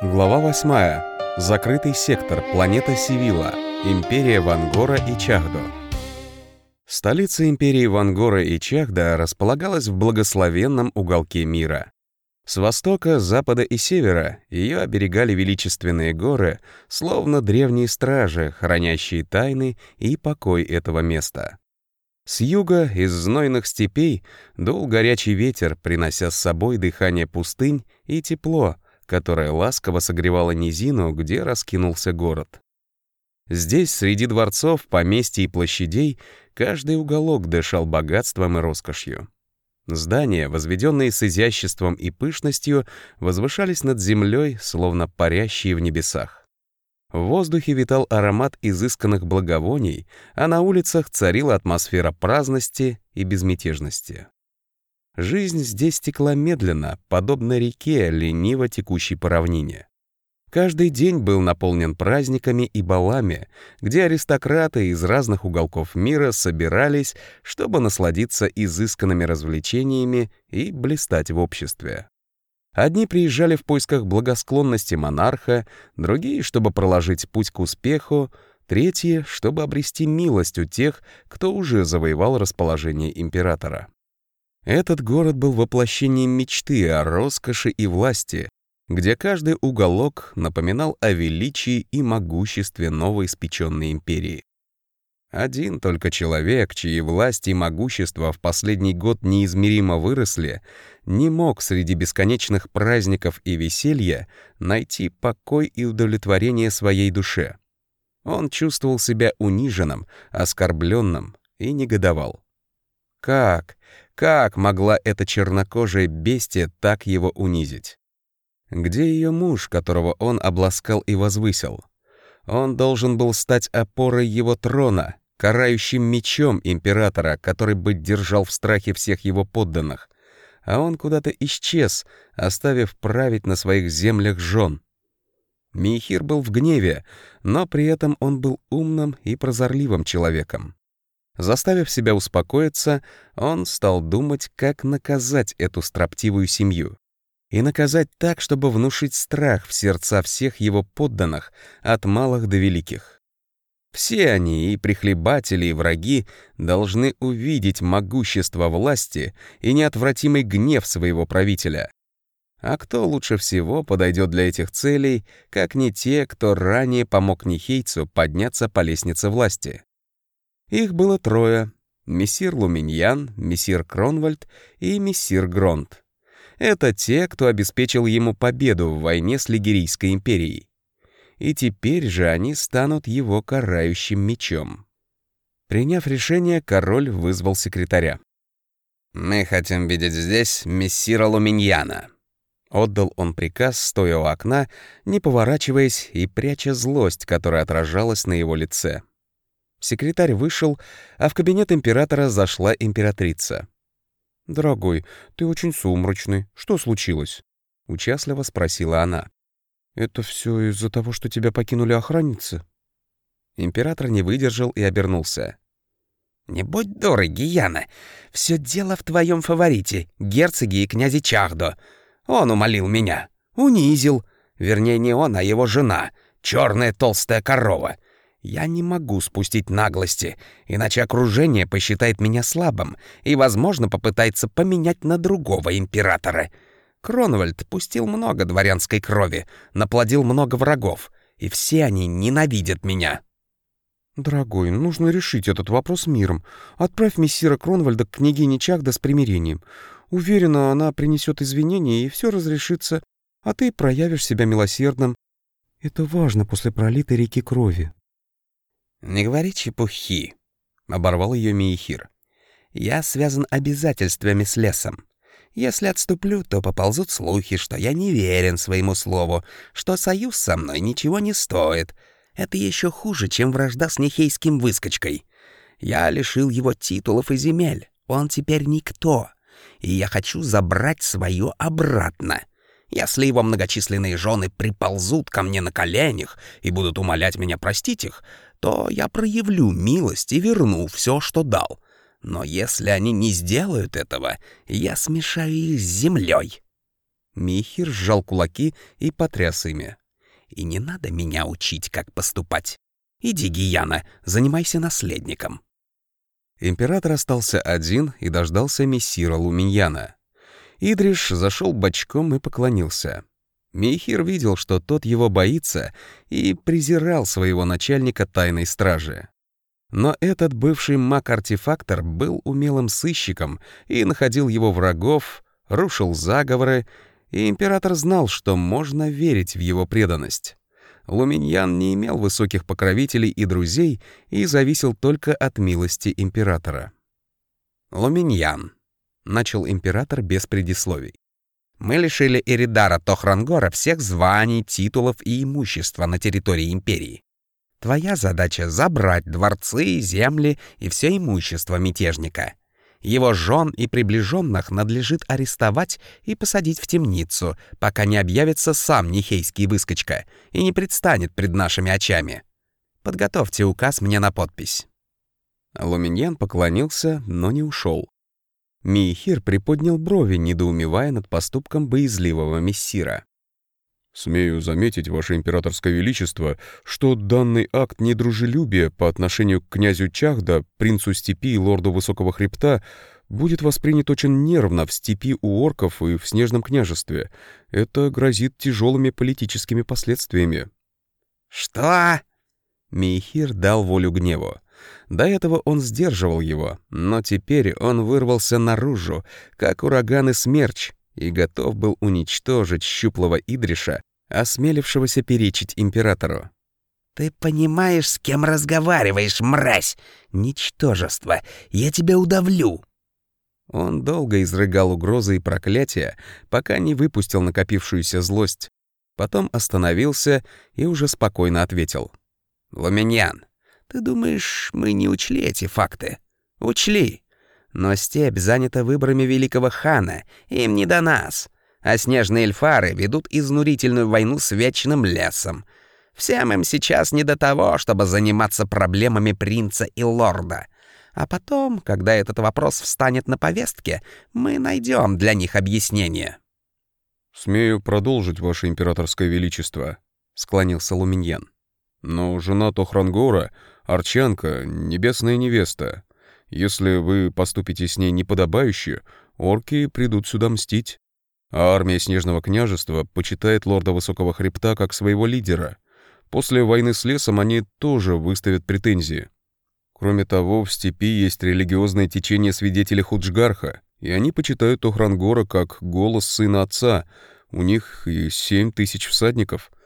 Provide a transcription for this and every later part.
Глава 8. Закрытый сектор. Планета Сивила. Империя Вангора и Чахдо. Столица империи Вангора и Чахда располагалась в благословенном уголке мира. С востока, запада и севера ее оберегали величественные горы, словно древние стражи, хранящие тайны и покой этого места. С юга, из знойных степей, дул горячий ветер, принося с собой дыхание пустынь и тепло — которая ласково согревала низину, где раскинулся город. Здесь, среди дворцов, поместьй и площадей, каждый уголок дышал богатством и роскошью. Здания, возведенные с изяществом и пышностью, возвышались над землей, словно парящие в небесах. В воздухе витал аромат изысканных благовоний, а на улицах царила атмосфера праздности и безмятежности. Жизнь здесь текла медленно, подобно реке, лениво текущей по равнине. Каждый день был наполнен праздниками и балами, где аристократы из разных уголков мира собирались, чтобы насладиться изысканными развлечениями и блистать в обществе. Одни приезжали в поисках благосклонности монарха, другие, чтобы проложить путь к успеху, третьи, чтобы обрести милость у тех, кто уже завоевал расположение императора. Этот город был воплощением мечты о роскоши и власти, где каждый уголок напоминал о величии и могуществе новоиспеченной империи. Один только человек, чьи власть и могущество в последний год неизмеримо выросли, не мог среди бесконечных праздников и веселья найти покой и удовлетворение своей душе. Он чувствовал себя униженным, оскорбленным и негодовал. Как? Как могла эта чернокожая бестия так его унизить? Где ее муж, которого он обласкал и возвысил? Он должен был стать опорой его трона, карающим мечом императора, который бы держал в страхе всех его подданных. А он куда-то исчез, оставив править на своих землях жен. Михир был в гневе, но при этом он был умным и прозорливым человеком. Заставив себя успокоиться, он стал думать, как наказать эту строптивую семью. И наказать так, чтобы внушить страх в сердца всех его подданных, от малых до великих. Все они, и прихлебатели, и враги, должны увидеть могущество власти и неотвратимый гнев своего правителя. А кто лучше всего подойдет для этих целей, как не те, кто ранее помог Нихейцу подняться по лестнице власти? Их было трое — мессир Луминьян, мессир Кронвальд и мессир Гронт. Это те, кто обеспечил ему победу в войне с Лигерийской империей. И теперь же они станут его карающим мечом. Приняв решение, король вызвал секретаря. «Мы хотим видеть здесь мессира Луминьяна», Отдал он приказ, стоя у окна, не поворачиваясь и пряча злость, которая отражалась на его лице. Секретарь вышел, а в кабинет императора зашла императрица. «Дорогой, ты очень сумрачный. Что случилось?» — участливо спросила она. «Это все из-за того, что тебя покинули охранницы?» Император не выдержал и обернулся. «Не будь дурой, Гияна. Все дело в твоем фаворите, герцоге и князе Чахдо. Он умолил меня. Унизил. Вернее, не он, а его жена. Черная толстая корова. Я не могу спустить наглости, иначе окружение посчитает меня слабым и, возможно, попытается поменять на другого императора. Кронвальд пустил много дворянской крови, наплодил много врагов, и все они ненавидят меня. «Дорогой, нужно решить этот вопрос миром. Отправь мессира Кронвальда к княгине Чагда с примирением. Уверена, она принесет извинения, и все разрешится, а ты проявишь себя милосердным. Это важно после пролитой реки крови». «Не говори чепухи», — оборвал ее Миехир. «Я связан обязательствами с лесом. Если отступлю, то поползут слухи, что я не верен своему слову, что союз со мной ничего не стоит. Это еще хуже, чем вражда с нехейским выскочкой. Я лишил его титулов и земель. Он теперь никто. И я хочу забрать свое обратно. Если его многочисленные жены приползут ко мне на коленях и будут умолять меня простить их, то я проявлю милость и верну все, что дал. Но если они не сделают этого, я смешаю их с землей. Михир сжал кулаки и потряс ими. «И не надо меня учить, как поступать. Иди, Гияна, занимайся наследником». Император остался один и дождался мессира Луминьяна. Идриш зашел бочком и поклонился. Мейхир видел, что тот его боится, и презирал своего начальника тайной стражи. Но этот бывший маг-артефактор был умелым сыщиком и находил его врагов, рушил заговоры, и император знал, что можно верить в его преданность. Луминьян не имел высоких покровителей и друзей и зависел только от милости императора. «Луминьян», — начал император без предисловий. «Мы лишили Эридара Тохрангора всех званий, титулов и имущества на территории империи. Твоя задача — забрать дворцы, земли и все имущество мятежника. Его жен и приближенных надлежит арестовать и посадить в темницу, пока не объявится сам Нихейский выскочка и не предстанет пред нашими очами. Подготовьте указ мне на подпись». Луминьян поклонился, но не ушел. Миехир приподнял брови, недоумевая над поступком боязливого мессира. Смею заметить, Ваше Императорское Величество, что данный акт недружелюбия по отношению к князю Чахда, принцу степи и лорду Высокого Хребта будет воспринят очень нервно в степи у орков и в Снежном княжестве. Это грозит тяжелыми политическими последствиями. «Что?» Мейхир дал волю гневу. До этого он сдерживал его, но теперь он вырвался наружу, как ураган и смерч, и готов был уничтожить щуплого Идриша, осмелившегося перечить императору. «Ты понимаешь, с кем разговариваешь, мразь? Ничтожество! Я тебя удавлю!» Он долго изрыгал угрозы и проклятия, пока не выпустил накопившуюся злость. Потом остановился и уже спокойно ответил. «Луминьян, ты думаешь, мы не учли эти факты? Учли. Но степь занята выборами великого хана, им не до нас. А снежные эльфары ведут изнурительную войну с вечным лесом. Всем им сейчас не до того, чтобы заниматься проблемами принца и лорда. А потом, когда этот вопрос встанет на повестке, мы найдем для них объяснение. «Смею продолжить, Ваше Императорское Величество», — склонился Луминьян. «Но жена Тохрангора — арчанка, небесная невеста. Если вы поступите с ней неподобающе, орки придут сюда мстить. А армия Снежного княжества почитает лорда Высокого Хребта как своего лидера. После войны с лесом они тоже выставят претензии. Кроме того, в степи есть религиозное течение свидетелей Худжгарха, и они почитают Охрангора как голос сына отца. У них и семь тысяч всадников —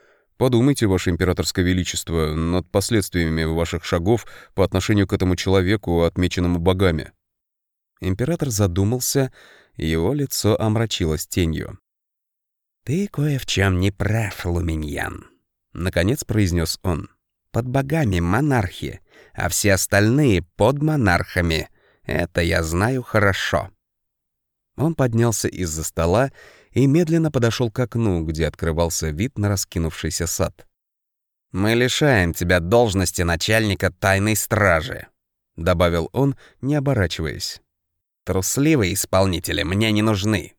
Подумайте, Ваше Императорское Величество, над последствиями ваших шагов по отношению к этому человеку, отмеченному богами». Император задумался, его лицо омрачилось тенью. «Ты кое в чем не прав, Луминьян», — наконец произнес он. «Под богами монархи, а все остальные под монархами. Это я знаю хорошо». Он поднялся из-за стола и медленно подошел к окну, где открывался вид на раскинувшийся сад. «Мы лишаем тебя должности начальника тайной стражи», — добавил он, не оборачиваясь. «Трусливые исполнители мне не нужны».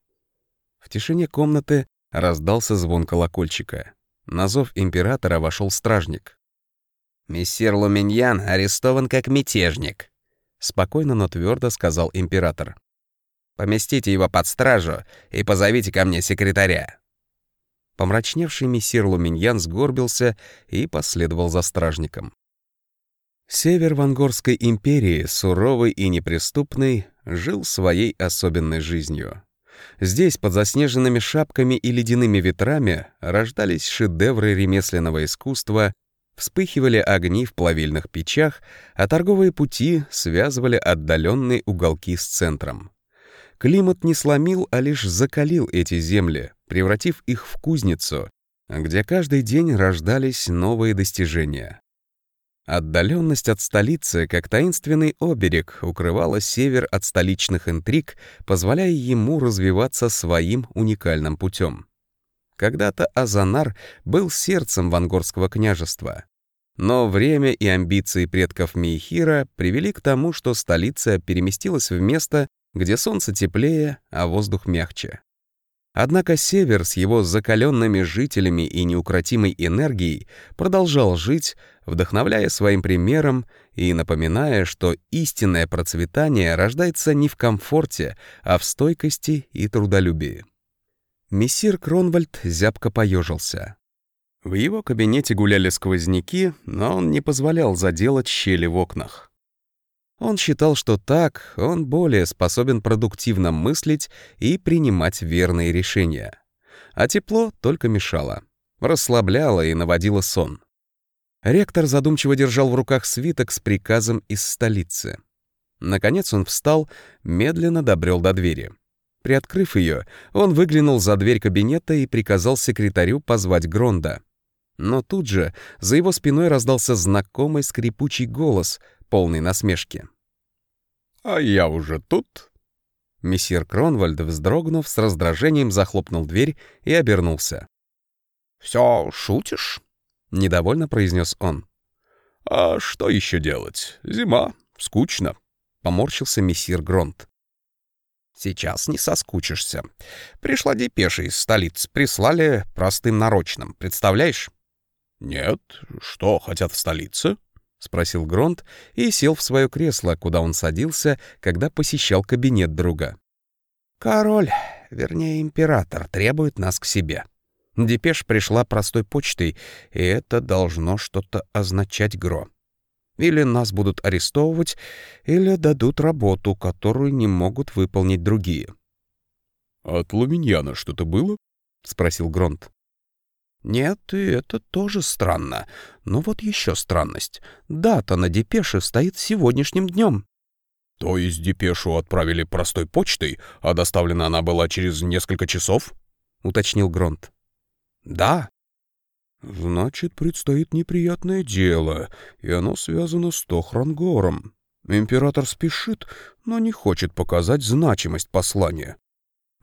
В тишине комнаты раздался звон колокольчика. На зов императора вошел стражник. «Мессир Луминьян арестован как мятежник», — спокойно, но твердо сказал император. Поместите его под стражу и позовите ко мне секретаря». Помрачневший мессир Луминьян сгорбился и последовал за стражником. Север Вангорской империи, суровый и неприступный, жил своей особенной жизнью. Здесь, под заснеженными шапками и ледяными ветрами, рождались шедевры ремесленного искусства, вспыхивали огни в плавильных печах, а торговые пути связывали отдаленные уголки с центром. Климат не сломил, а лишь закалил эти земли, превратив их в кузницу, где каждый день рождались новые достижения. Отдаленность от столицы, как таинственный оберег, укрывала север от столичных интриг, позволяя ему развиваться своим уникальным путем. Когда-то Азанар был сердцем Вангорского княжества. Но время и амбиции предков Мейхира привели к тому, что столица переместилась в место, где солнце теплее, а воздух мягче. Однако Север с его закаленными жителями и неукротимой энергией продолжал жить, вдохновляя своим примером и напоминая, что истинное процветание рождается не в комфорте, а в стойкости и трудолюбии. Мессир Кронвальд зябко поежился. В его кабинете гуляли сквозняки, но он не позволял заделать щели в окнах. Он считал, что так он более способен продуктивно мыслить и принимать верные решения. А тепло только мешало, расслабляло и наводило сон. Ректор задумчиво держал в руках свиток с приказом из столицы. Наконец он встал, медленно добрел до двери. Приоткрыв ее, он выглянул за дверь кабинета и приказал секретарю позвать Гронда. Но тут же за его спиной раздался знакомый скрипучий голос, полный насмешки. «А я уже тут?» Месье Кронвальд, вздрогнув, с раздражением захлопнул дверь и обернулся. «Все шутишь?» — недовольно произнес он. «А что еще делать? Зима. Скучно», — поморщился месье Гронт. «Сейчас не соскучишься. Пришла депеша из столицы, прислали простым нарочным, представляешь?» «Нет. Что хотят в столице?» — спросил Гронт и сел в свое кресло, куда он садился, когда посещал кабинет друга. «Король, вернее, император, требует нас к себе. Депеш пришла простой почтой, и это должно что-то означать, Гро. Или нас будут арестовывать, или дадут работу, которую не могут выполнить другие». «От Луминьяна что-то было?» — спросил Гронт. Нет, и это тоже странно. Но вот еще странность. Дата на депеше стоит сегодняшним днем. То есть депешу отправили простой почтой, а доставлена она была через несколько часов? Уточнил Гронт. Да. Значит, предстоит неприятное дело, и оно связано с Тохрангором. Император спешит, но не хочет показать значимость послания.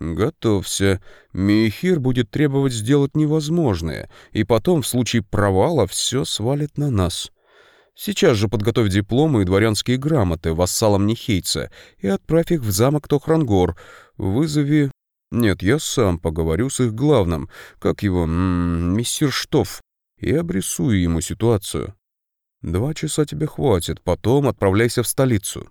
«Готовься. Мейхир будет требовать сделать невозможное, и потом, в случае провала, все свалит на нас. Сейчас же подготовь дипломы и дворянские грамоты вассалам Нихейца и отправь их в замок Тохрангор. Вызови... Нет, я сам поговорю с их главным, как его, м -м, Штоф, и обрисую ему ситуацию. Два часа тебе хватит, потом отправляйся в столицу».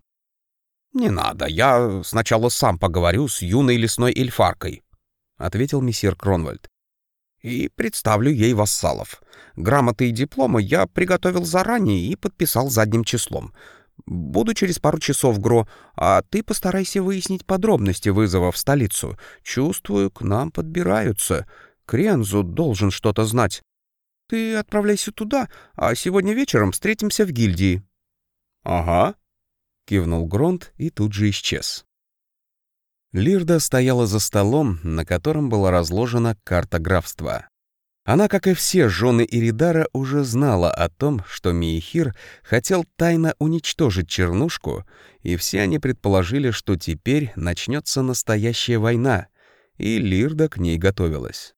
«Не надо, я сначала сам поговорю с юной лесной эльфаркой», — ответил мессир Кронвальд. «И представлю ей вассалов. Грамоты и дипломы я приготовил заранее и подписал задним числом. Буду через пару часов, Гро, а ты постарайся выяснить подробности вызова в столицу. Чувствую, к нам подбираются. Крензу должен что-то знать. Ты отправляйся туда, а сегодня вечером встретимся в гильдии». «Ага», кивнул Гронт и тут же исчез. Лирда стояла за столом, на котором была разложена карта графства. Она, как и все жены Иридара, уже знала о том, что Миехир хотел тайно уничтожить Чернушку, и все они предположили, что теперь начнется настоящая война, и Лирда к ней готовилась.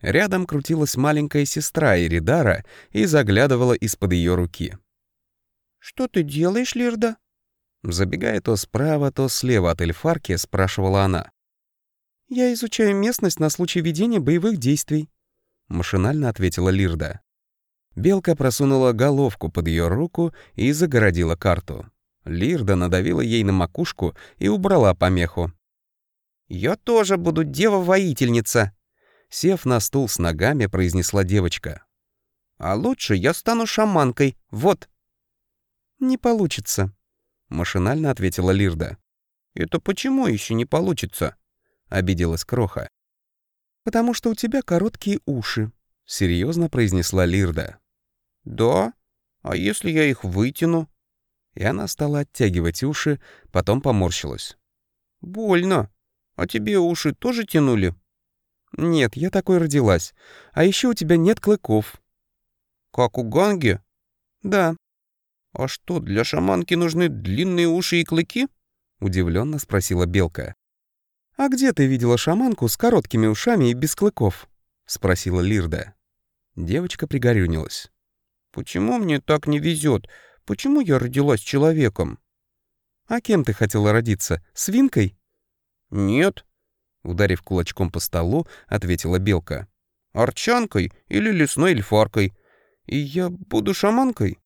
Рядом крутилась маленькая сестра Иридара и заглядывала из-под ее руки. «Что ты делаешь, Лирда?» Забегая то справа, то слева от эльфарки, спрашивала она. «Я изучаю местность на случай ведения боевых действий», — машинально ответила Лирда. Белка просунула головку под ее руку и загородила карту. Лирда надавила ей на макушку и убрала помеху. «Я тоже буду дева-воительница», — сев на стул с ногами, произнесла девочка. «А лучше я стану шаманкой, вот». «Не получится», — машинально ответила Лирда. «Это почему еще не получится?» — обиделась Кроха. «Потому что у тебя короткие уши», — серьезно произнесла Лирда. «Да? А если я их вытяну?» И она стала оттягивать уши, потом поморщилась. «Больно. А тебе уши тоже тянули?» «Нет, я такой родилась. А еще у тебя нет клыков». «Как у Ганги?» «Да». «А что, для шаманки нужны длинные уши и клыки?» — удивленно спросила Белка. «А где ты видела шаманку с короткими ушами и без клыков?» — спросила Лирда. Девочка пригорюнилась. «Почему мне так не везет? Почему я родилась человеком?» «А кем ты хотела родиться? Свинкой?» «Нет. Ударив кулачком по столу, ответила Белка. «Арчанкой или лесной эльфаркой. И я буду шаманкой?»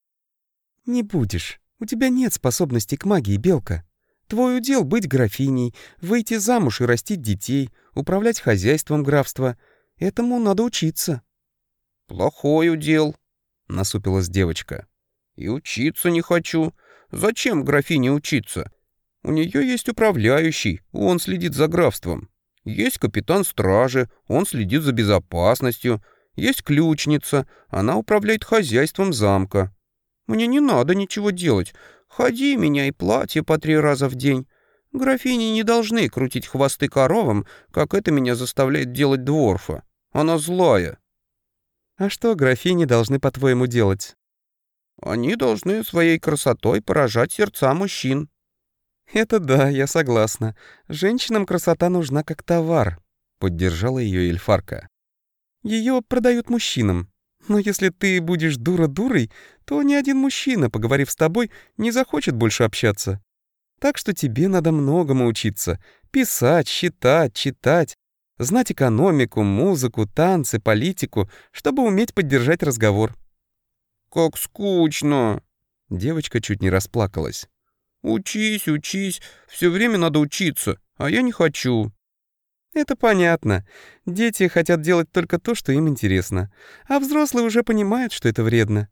«Не будешь. У тебя нет способностей к магии, Белка. Твой удел — быть графиней, выйти замуж и растить детей, управлять хозяйством графства. Этому надо учиться». «Плохой удел», — насупилась девочка. «И учиться не хочу. Зачем графине учиться? У нее есть управляющий, он следит за графством. Есть капитан стражи, он следит за безопасностью. Есть ключница, она управляет хозяйством замка. Мне не надо ничего делать. Ходи, меняй платье по три раза в день. Графини не должны крутить хвосты коровам, как это меня заставляет делать дворфа. Она злая. А что графини должны, по-твоему, делать? Они должны своей красотой поражать сердца мужчин. Это да, я согласна. Женщинам красота нужна как товар, поддержала ее Эльфарка. Ее продают мужчинам. Но если ты будешь дура-дурой, то ни один мужчина, поговорив с тобой, не захочет больше общаться. Так что тебе надо многому учиться. Писать, считать, читать, знать экономику, музыку, танцы, политику, чтобы уметь поддержать разговор. «Как скучно!» Девочка чуть не расплакалась. «Учись, учись, все время надо учиться, а я не хочу». Это понятно. Дети хотят делать только то, что им интересно. А взрослые уже понимают, что это вредно.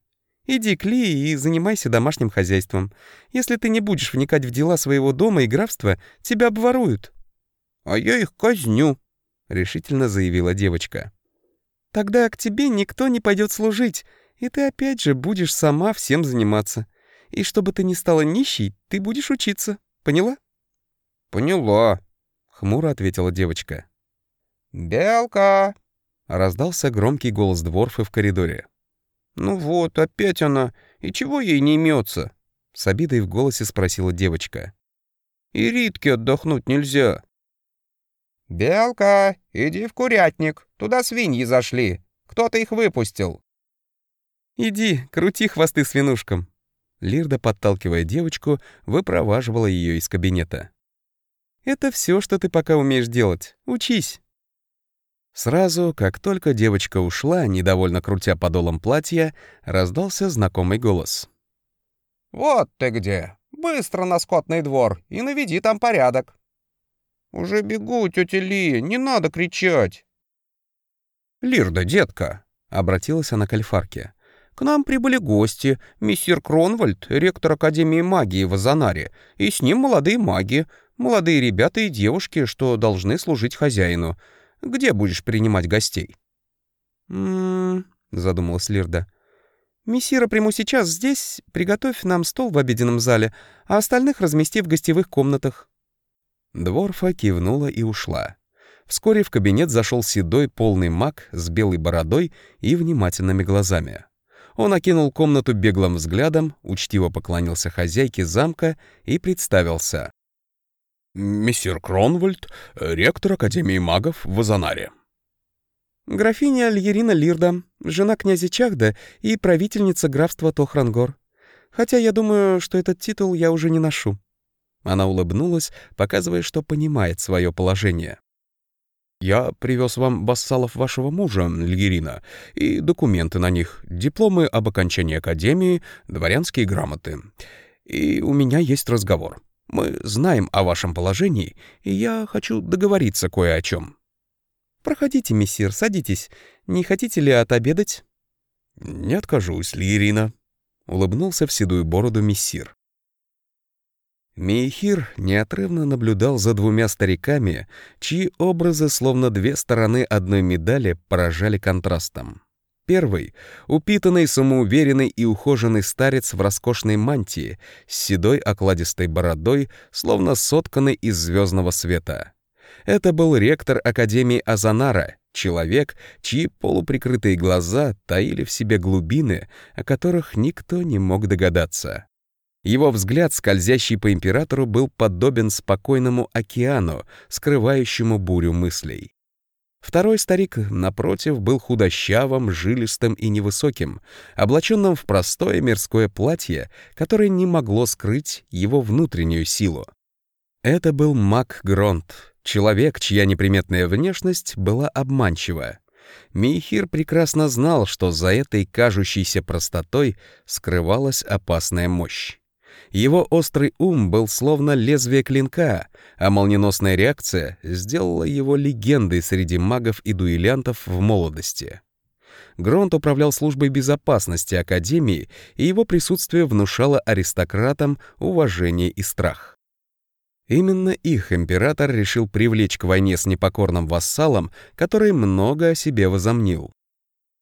Иди к Ли и занимайся домашним хозяйством. Если ты не будешь вникать в дела своего дома и графства, тебя обворуют». «А я их казню», — решительно заявила девочка. «Тогда к тебе никто не пойдет служить, и ты опять же будешь сама всем заниматься. И чтобы ты не стала нищей, ты будешь учиться. Поняла?» «Поняла», — хмуро ответила девочка. «Белка!» — раздался громкий голос Дворфа в коридоре. «Ну вот, опять она. И чего ей не имется? С обидой в голосе спросила девочка. «И Ритке отдохнуть нельзя». «Белка, иди в курятник. Туда свиньи зашли. Кто-то их выпустил». «Иди, крути хвосты свинушкам». Лирда, подталкивая девочку, выпроваживала ее из кабинета. «Это все, что ты пока умеешь делать. Учись». Сразу, как только девочка ушла, недовольно крутя подолом платья, раздался знакомый голос. «Вот ты где! Быстро на скотный двор и наведи там порядок!» «Уже бегу, тетя Лия, не надо кричать!» «Лирда, детка!» — обратилась она к Альфарке. «К нам прибыли гости, мессир Кронвальд, ректор Академии магии в Азанаре, и с ним молодые маги, молодые ребята и девушки, что должны служить хозяину. Где будешь принимать гостей?» «М-м-м», задумалась Лирда. «Мессира приму сейчас здесь, приготовь нам стол в обеденном зале, а остальных размести в гостевых комнатах». Дворфа кивнула и ушла. Вскоре в кабинет зашел седой полный маг с белой бородой и внимательными глазами. Он окинул комнату беглым взглядом, учтиво поклонился хозяйке замка и представился. «Мессир Кронвальд, ректор Академии магов в Азанаре». «Графиня Альерина Лирда, жена князя Чахда и правительница графства Тохрангор. Хотя я думаю, что этот титул я уже не ношу». Она улыбнулась, показывая, что понимает свое положение. «Я привез вам вассалов вашего мужа, Льерина, и документы на них, дипломы об окончании академии, дворянские грамоты. И у меня есть разговор. Мы знаем о вашем положении, и я хочу договориться кое о чем. «Проходите, мессир, садитесь. Не хотите ли отобедать?» «Не откажусь, Лирина», — улыбнулся в седую бороду мессир. Мейхир неотрывно наблюдал за двумя стариками, чьи образы, словно две стороны одной медали, поражали контрастом. Первый — упитанный, самоуверенный и ухоженный старец в роскошной мантии, с седой окладистой бородой, словно сотканный из звездного света. Это был ректор Академии Азанара, человек, чьи полуприкрытые глаза таили в себе глубины, о которых никто не мог догадаться. Его взгляд, скользящий по императору, был подобен спокойному океану, скрывающему бурю мыслей. Второй старик, напротив, был худощавым, жилистым и невысоким, облаченным в простое мирское платье, которое не могло скрыть его внутреннюю силу. Это был маг Гронт, Человек, чья неприметная внешность была обманчива. Мейхир прекрасно знал, что за этой кажущейся простотой скрывалась опасная мощь. Его острый ум был словно лезвие клинка, а молниеносная реакция сделала его легендой среди магов и дуэлянтов в молодости. Гронт управлял службой безопасности Академии, и его присутствие внушало аристократам уважение и страх. Именно их император решил привлечь к войне с непокорным вассалом, который много о себе возомнил.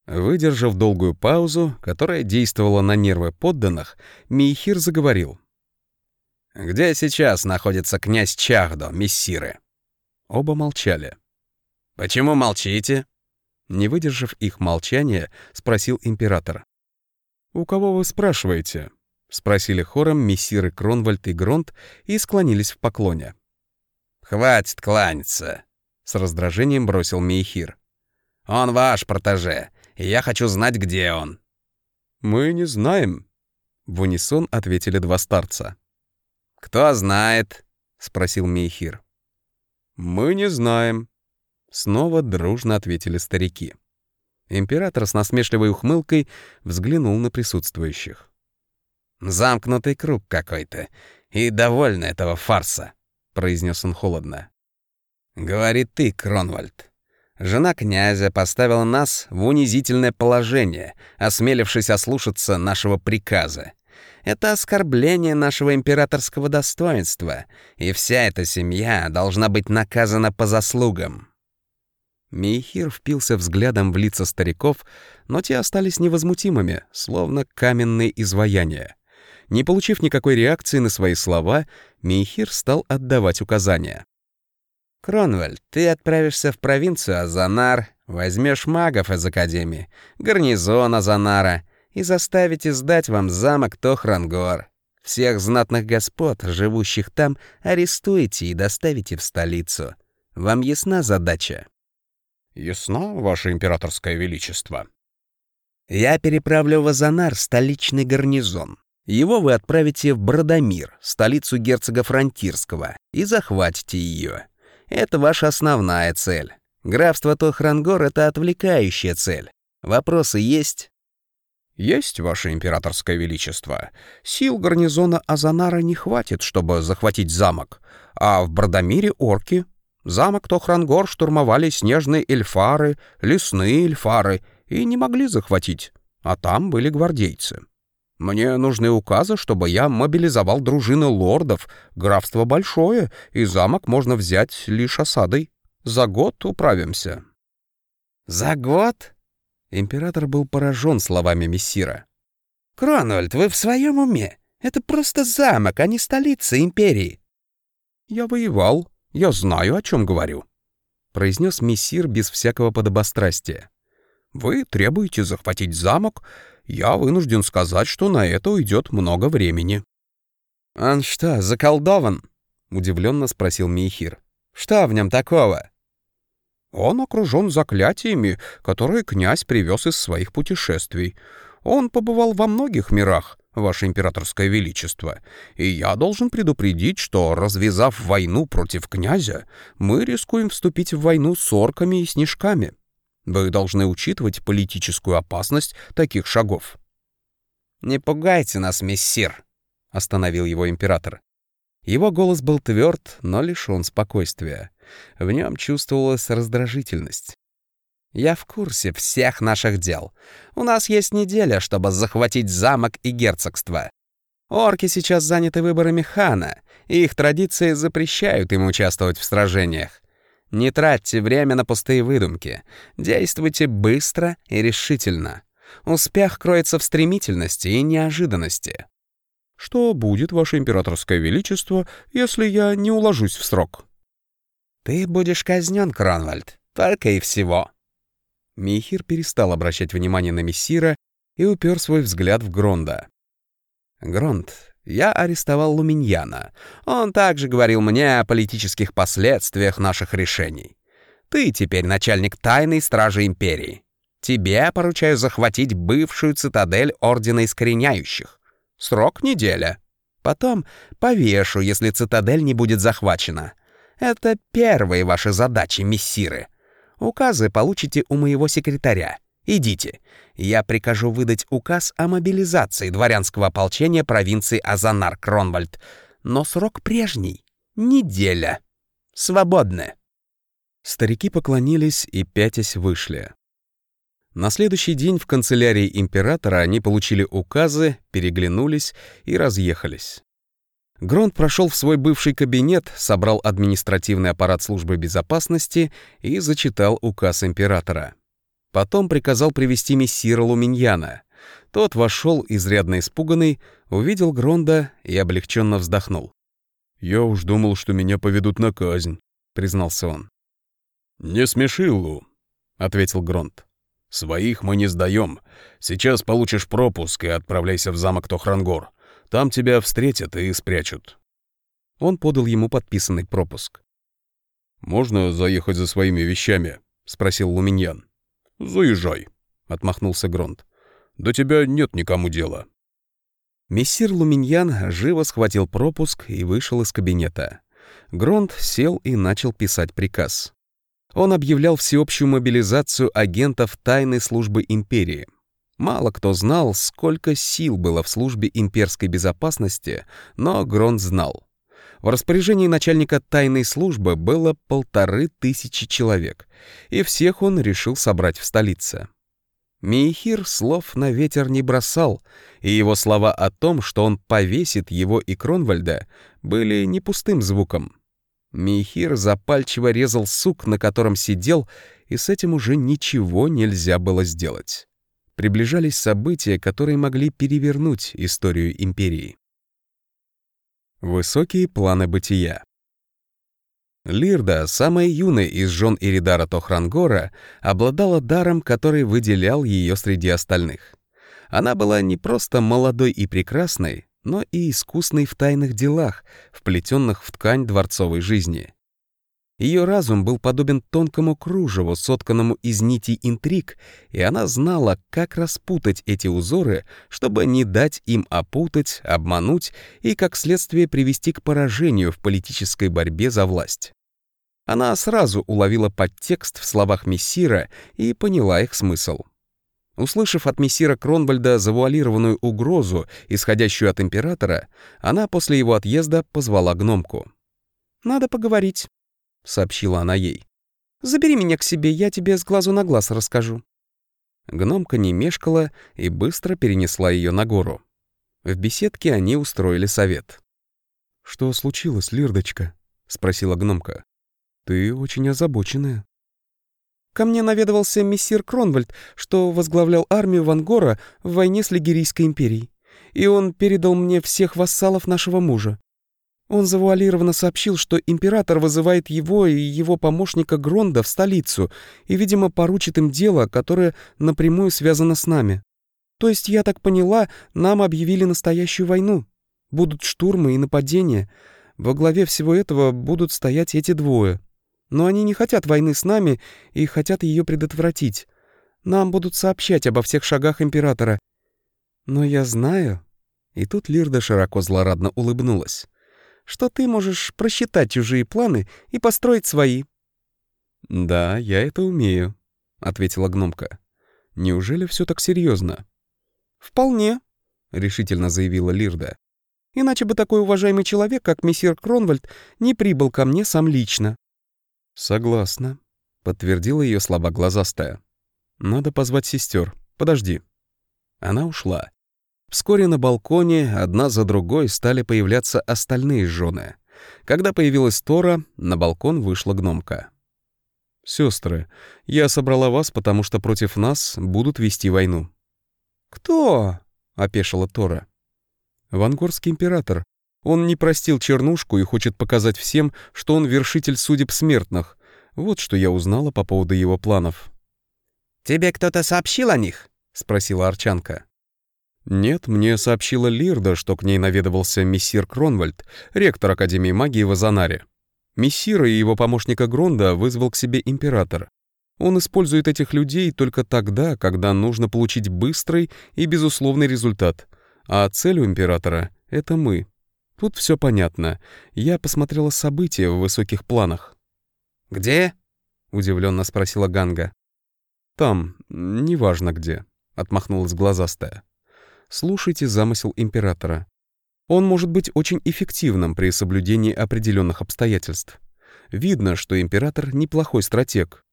Выдержав долгую паузу, которая действовала на нервы подданных, Мейхир заговорил. «Где сейчас находится князь Чахдо, мессиры?» Оба молчали. «Почему молчите?» Не выдержав их молчания, спросил император. «У кого вы спрашиваете?» — спросили хором мессиры Кронвальд и Гронт и склонились в поклоне. «Хватит кланяться!» — с раздражением бросил Мейхир. «Он ваш протеже, и я хочу знать, где он». «Мы не знаем», — в унисон ответили два старца. «Кто знает?» — спросил Мейхир. «Мы не знаем», Снова дружно ответили старики. Император с насмешливой ухмылкой взглянул на присутствующих. «Замкнутый круг какой-то, и довольно этого фарса», — произнес он холодно. «Говорит ты, Кронвальд. Жена князя поставила нас в унизительное положение, осмелившись ослушаться нашего приказа. Это оскорбление нашего императорского достоинства, и вся эта семья должна быть наказана по заслугам». Мейхир впился взглядом в лица стариков, но те остались невозмутимыми, словно каменные изваяния. Не получив никакой реакции на свои слова, Мейхир стал отдавать указания. «Кронвель, ты отправишься в провинцию Азанар, возьмешь магов из Академии, гарнизон Азанара и заставите сдать вам замок Тохрангор. Всех знатных господ, живущих там, арестуете и доставите в столицу. Вам ясна задача?» «Ясна, Ваше Императорское Величество». «Я переправлю в Азанар столичный гарнизон. Его вы отправите в Бродомир, столицу герцога Фронтирского, и захватите ее. Это ваша основная цель. Графство Тохрангор — это отвлекающая цель. Вопросы есть?» «Есть, Ваше Императорское Величество. Сил гарнизона Азанара не хватит, чтобы захватить замок, а в Бродомире орки Замок Тохрангор штурмовали снежные эльфары, лесные эльфары и не могли захватить, а там были гвардейцы. Мне нужны указы, чтобы я мобилизовал дружины лордов. Графство большое, и замок можно взять лишь осадой. За год управимся». «За год?» Император был поражен словами мессира. «Кронвальд, вы в своем уме? Это просто замок, а не столица империи». «Я воевал», «Я знаю, о чем говорю», — произнес мессир без всякого подобострастия. «Вы требуете захватить замок. Я вынужден сказать, что на это уйдет много времени». «Он что, заколдован?» — удивленно спросил Михир. «Что в нем такого?» «Он окружен заклятиями, которые князь привез из своих путешествий. Он побывал во многих мирах, Ваше Императорское Величество, и я должен предупредить, что, развязав войну против князя, мы рискуем вступить в войну с орками и снежками. Вы должны учитывать политическую опасность таких шагов». «Не пугайте нас, мессир», — остановил его император. Его голос был тверд, но лишён спокойствия. В нем чувствовалась раздражительность. Я в курсе всех наших дел. У нас есть неделя, чтобы захватить замок и герцогство. Орки сейчас заняты выборами хана, и их традиции запрещают им участвовать в сражениях. Не тратьте время на пустые выдумки. Действуйте быстро и решительно. Успех кроется в стремительности и неожиданности. Что будет, Ваше Императорское Величество, если я не уложусь в срок? Ты будешь казнен, Кронвальд, только и всего. Михир перестал обращать внимание на мессира и упер свой взгляд в Гронда. «Гронд, я арестовал Луминьяна. Он также говорил мне о политических последствиях наших решений. Ты теперь начальник тайной стражи Империи. Тебе поручаю захватить бывшую цитадель Ордена Искореняющих. Срок неделя. Потом повешу, если цитадель не будет захвачена. Это первые ваши задачи, мессиры. Указы получите у моего секретаря. Идите. Я прикажу выдать указ о мобилизации дворянского ополчения провинции Азанар-Кронвальд. Но срок прежний — неделя. Свободны. Старики поклонились и пятясь вышли. На следующий день в канцелярии императора они получили указы, переглянулись и разъехались. Гронт прошел в свой бывший кабинет, собрал административный аппарат службы безопасности и зачитал указ императора. Потом приказал привести мессира Луминьяна. Тот вошел, изрядно испуганный, увидел Гронда и облегченно вздохнул. «Я уж думал, что меня поведут на казнь», — признался он. «Не смеши, Лу», — ответил Гронт. «Своих мы не сдаем. Сейчас получишь пропуск и отправляйся в замок Тохрангор. Там тебя встретят и спрячут». Он подал ему подписанный пропуск. «Можно заехать за своими вещами?» — спросил Луминьян. «Заезжай», — отмахнулся Гронт. «До тебя нет никому дела». Мессир Луминьян живо схватил пропуск и вышел из кабинета. Гронт сел и начал писать приказ. Он объявлял всеобщую мобилизацию агентов тайной службы империи. Мало кто знал, сколько сил было в службе имперской безопасности, но Грон знал. В распоряжении начальника тайной службы было полторы тысячи человек, и всех он решил собрать в столице. Мейхир слов на ветер не бросал, и его слова о том, что он повесит его и Кронвальда, были не пустым звуком. Мейхир запальчиво резал сук, на котором сидел, и с этим уже ничего нельзя было сделать приближались события, которые могли перевернуть историю империи. Высокие планы бытия Лирда, самая юная из жен Иридара Тохрангора, обладала даром, который выделял ее среди остальных. Она была не просто молодой и прекрасной, но и искусной в тайных делах, вплетенных в ткань дворцовой жизни. Ее разум был подобен тонкому кружеву, сотканному из нитей интриг, и она знала, как распутать эти узоры, чтобы не дать им опутать, обмануть и, как следствие, привести к поражению в политической борьбе за власть. Она сразу уловила подтекст в словах Мессира и поняла их смысл. Услышав от мессира Кронвальда завуалированную угрозу, исходящую от императора, она после его отъезда позвала гномку. «Надо поговорить», — сообщила она ей. «Забери меня к себе, я тебе с глазу на глаз расскажу». Гномка не мешкала и быстро перенесла ее на гору. В беседке они устроили совет. «Что случилось, Лирдочка?» — спросила гномка. «Ты очень озабоченная». «Ко мне наведывался мессир Кронвальд, что возглавлял армию Вангора в войне с Лигерийской империей, и он передал мне всех вассалов нашего мужа. Он завуалированно сообщил, что император вызывает его и его помощника Гронда в столицу и, видимо, поручит им дело, которое напрямую связано с нами. То есть, я так поняла, нам объявили настоящую войну. Будут штурмы и нападения. Во главе всего этого будут стоять эти двое. Но они не хотят войны с нами и хотят ее предотвратить. Нам будут сообщать обо всех шагах императора. Но я знаю...» И тут Лирда широко злорадно улыбнулась что ты можешь просчитать чужие планы и построить свои». «Да, я это умею», — ответила гномка. «Неужели все так серьезно? «Вполне», — решительно заявила Лирда. «Иначе бы такой уважаемый человек, как мессир Кронвальд, не прибыл ко мне сам лично». «Согласна», — подтвердила ее слова глазастая. «Надо позвать сестер. Подожди». Она ушла. Вскоре на балконе одна за другой стали появляться остальные жены. Когда появилась Тора, на балкон вышла гномка. «Сестры, я собрала вас, потому что против нас будут вести войну». «Кто?» — опешила Тора. «Вангорский император. Он не простил чернушку и хочет показать всем, что он вершитель судеб смертных. Вот что я узнала по поводу его планов». «Тебе кто-то сообщил о них?» — спросила Арчанка. «Нет, мне сообщила Лирда, что к ней наведывался мессир Кронвальд, ректор Академии магии в Азанаре. Мессира и его помощника Гронда вызвал к себе император. Он использует этих людей только тогда, когда нужно получить быстрый и безусловный результат, а цель у императора — это мы. Тут все понятно. Я посмотрела события в высоких планах. «Где?» — удивленно спросила Ганга. «Там, неважно где», — отмахнулась глазастая. «Слушайте замысел императора. Он может быть очень эффективным при соблюдении определенных обстоятельств. Видно, что император неплохой стратег.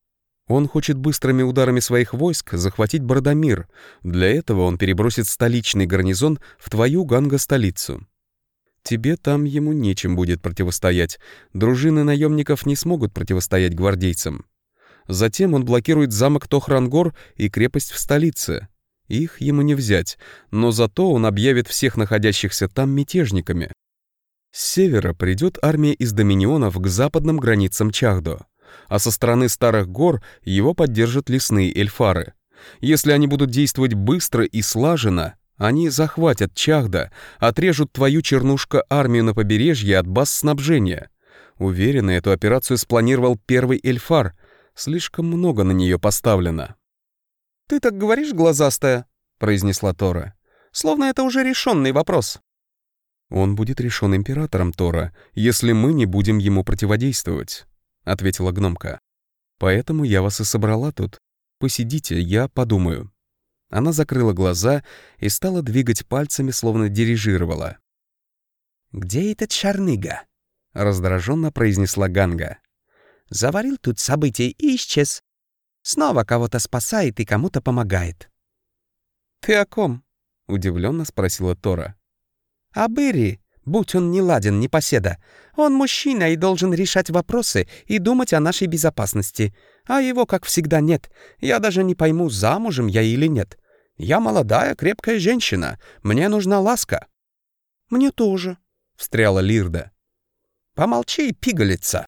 Он хочет быстрыми ударами своих войск захватить Бородомир. Для этого он перебросит столичный гарнизон в твою Ганга-столицу. Тебе там ему нечем будет противостоять. Дружины наемников не смогут противостоять гвардейцам. Затем он блокирует замок Тохрангор и крепость в столице. Их ему не взять, но зато он объявит всех находящихся там мятежниками. С севера придет армия из доминионов к западным границам Чахдо, а со стороны Старых гор его поддержат лесные эльфары. Если они будут действовать быстро и слаженно, они захватят Чахда, отрежут твою чернушка армию на побережье от баз снабжения. Уверенно, эту операцию спланировал первый эльфар. Слишком много на нее поставлено. «Ты так говоришь, глазастая?» — произнесла Тора. «Словно это уже решенный вопрос». «Он будет решен императором Тора, если мы не будем ему противодействовать», — ответила гномка. «Поэтому я вас и собрала тут. Посидите, я подумаю». Она закрыла глаза и стала двигать пальцами, словно дирижировала. «Где этот Шарныга?» — раздраженно произнесла Ганга. «Заварил тут события и исчез. Снова кого-то спасает и кому-то помогает». «Ты о ком?» — удивленно спросила Тора. «О Бырри, будь он не ладен, не поседа. Он мужчина и должен решать вопросы и думать о нашей безопасности. А его, как всегда, нет. Я даже не пойму, замужем я или нет. Я молодая, крепкая женщина. Мне нужна ласка». «Мне тоже», — встряла Лирда. «Помолчи, пигалица!»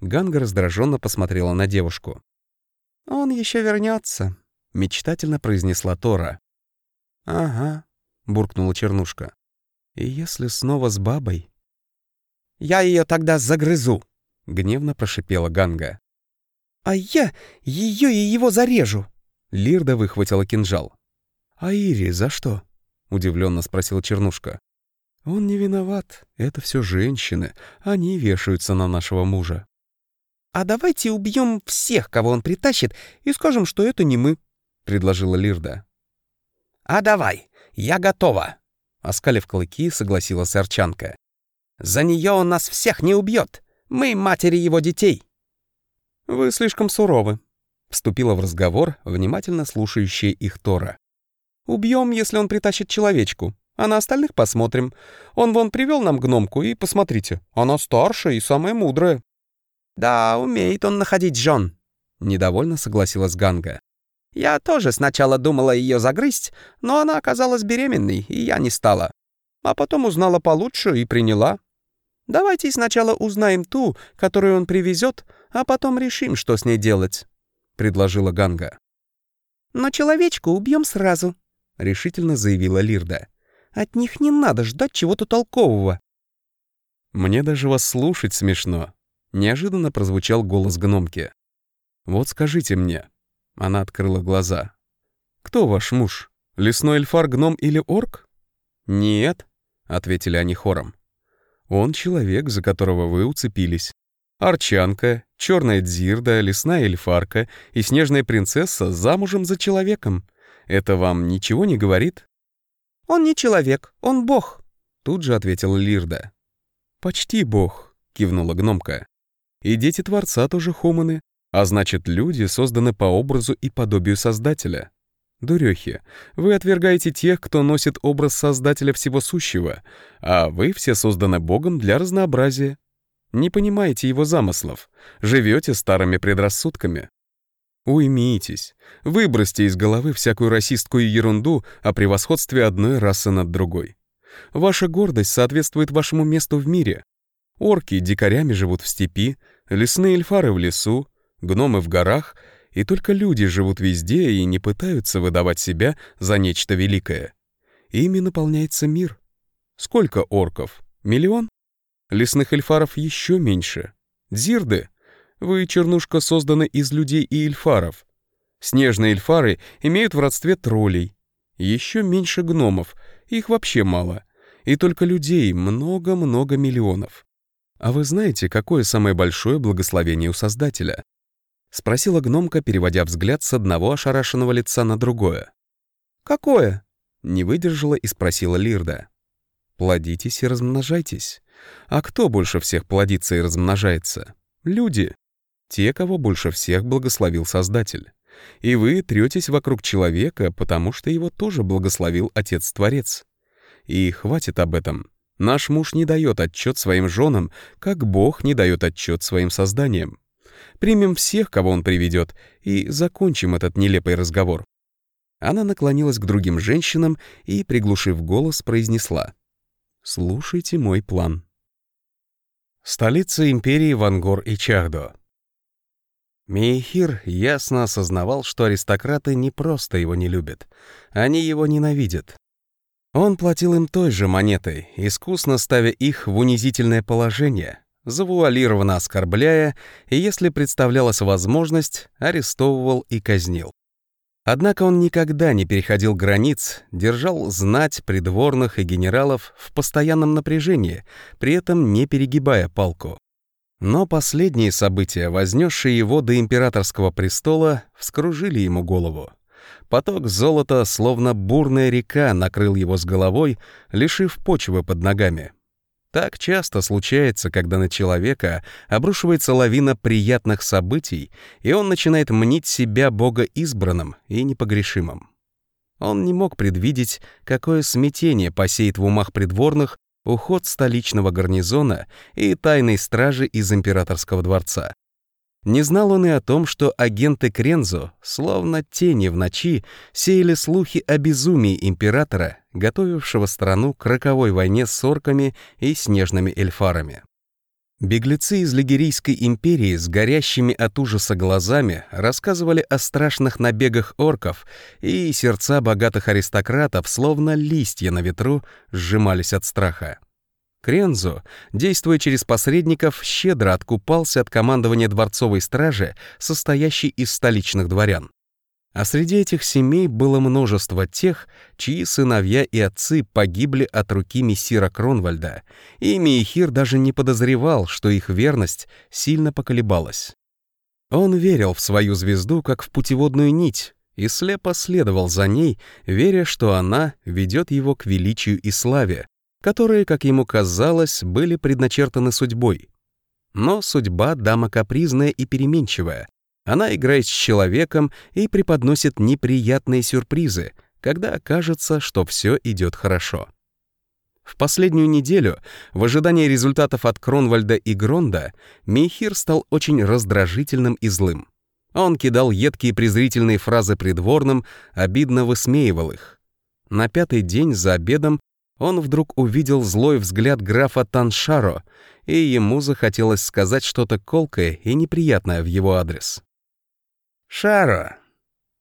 Ганга раздраженно посмотрела на девушку. «Он еще вернется», — мечтательно произнесла Тора. «Ага», — буркнула Чернушка. «И если снова с бабой...» «Я ее тогда загрызу», — гневно прошипела Ганга. «А я ее и его зарежу!» Лирда выхватила кинжал. «А Ири за что?» — удивленно спросила Чернушка. «Он не виноват. Это все женщины. Они вешаются на нашего мужа». «А давайте убьем всех, кого он притащит, и скажем, что это не мы», — предложила Лирда. «А давай, я готова», — оскалив клыки, согласилась Арчанка. «За нее он нас всех не убьет. Мы матери его детей». «Вы слишком суровы», — вступила в разговор внимательно слушающая их Тора. Убьем, если он притащит человечку, а на остальных посмотрим. Он вон привел нам гномку, и посмотрите, она старшая и самая мудрая». «Да, умеет он находить жен», — недовольно согласилась Ганга. «Я тоже сначала думала ее загрызть, но она оказалась беременной, и я не стала. А потом узнала получше и приняла. Давайте сначала узнаем ту, которую он привезет, а потом решим, что с ней делать», — предложила Ганга. «Но человечку убьем сразу», — решительно заявила Лирда. «От них не надо ждать чего-то толкового». «Мне даже вас слушать смешно», — неожиданно прозвучал голос гномки. «Вот скажите мне». Она открыла глаза. «Кто ваш муж? Лесной эльфар, гном или орк?» «Нет», — ответили они хором. «Он человек, за которого вы уцепились. Арчанка, черная дзирда, лесная эльфарка и снежная принцесса замужем за человеком. Это вам ничего не говорит?» «Он не человек, он бог», — тут же ответила Лирда. «Почти бог», — кивнула гномка. «И дети Творца тоже хуманы, а значит, люди созданы по образу и подобию Создателя. Дурехи, вы отвергаете тех, кто носит образ Создателя всего сущего, а вы все созданы Богом для разнообразия. Не понимаете его замыслов, живете старыми предрассудками. Уймитесь, выбросьте из головы всякую расистскую ерунду о превосходстве одной расы над другой. Ваша гордость соответствует вашему месту в мире. Орки дикарями живут в степи, лесные эльфары в лесу, гномы в горах, и только люди живут везде и не пытаются выдавать себя за нечто великое. Ими наполняется мир. Сколько орков? Миллион? Лесных эльфаров еще меньше. Дзирды вы, Чернушка, созданы из людей и эльфаров. Снежные эльфары имеют в родстве троллей. Еще меньше гномов, их вообще мало. И только людей много-много миллионов. А вы знаете, какое самое большое благословение у Создателя? Спросила гномка, переводя взгляд с одного ошарашенного лица на другое. «Какое?» — не выдержала и спросила Лирда. «Плодитесь и размножайтесь. А кто больше всех плодится и размножается? Люди. Те, кого больше всех благословил Создатель. И вы третесь вокруг человека, потому что его тоже благословил Отец-Творец. И хватит об этом. Наш муж не дает отчет своим женам, как Бог не дает отчет своим созданиям. Примем всех, кого он приведет, и закончим этот нелепый разговор». Она наклонилась к другим женщинам и, приглушив голос, произнесла. «Слушайте мой план». Столица империи Вангор и Чахдо. Мейхир ясно осознавал, что аристократы не просто его не любят, они его ненавидят. Он платил им той же монетой, искусно ставя их в унизительное положение, завуалированно оскорбляя и, если представлялась возможность, арестовывал и казнил. Однако он никогда не переходил границ, держал знать придворных и генералов в постоянном напряжении, при этом не перегибая палку. Но последние события, вознесшие его до императорского престола, вскружили ему голову. Поток золота, словно бурная река, накрыл его с головой, лишив почвы под ногами. Так часто случается, когда на человека обрушивается лавина приятных событий, и он начинает мнить себя богоизбранным и непогрешимым. Он не мог предвидеть, какое смятение посеет в умах придворных уход столичного гарнизона и тайной стражи из императорского дворца. Не знал он и о том, что агенты Крензо, словно тени в ночи, сеяли слухи о безумии императора, готовившего страну к роковой войне с орками и снежными эльфарами. Беглецы из Лигерийской империи с горящими от ужаса глазами рассказывали о страшных набегах орков, и сердца богатых аристократов, словно листья на ветру, сжимались от страха. Крензо, действуя через посредников, щедро откупался от командования дворцовой стражи, состоящей из столичных дворян. А среди этих семей было множество тех, чьи сыновья и отцы погибли от руки мессира Кронвальда, и Миехир даже не подозревал, что их верность сильно поколебалась. Он верил в свою звезду как в путеводную нить и слепо следовал за ней, веря, что она ведет его к величию и славе, которые, как ему казалось, были предначертаны судьбой. Но судьба — дама капризная и переменчивая. Она играет с человеком и преподносит неприятные сюрпризы, когда окажется, что все идет хорошо. В последнюю неделю, в ожидании результатов от Кронвальда и Гронда, Михир стал очень раздражительным и злым. Он кидал едкие презрительные фразы придворным, обидно высмеивал их. На пятый день за обедом он вдруг увидел злой взгляд графа Таншаро, и ему захотелось сказать что-то колкое и неприятное в его адрес. «Шаро!»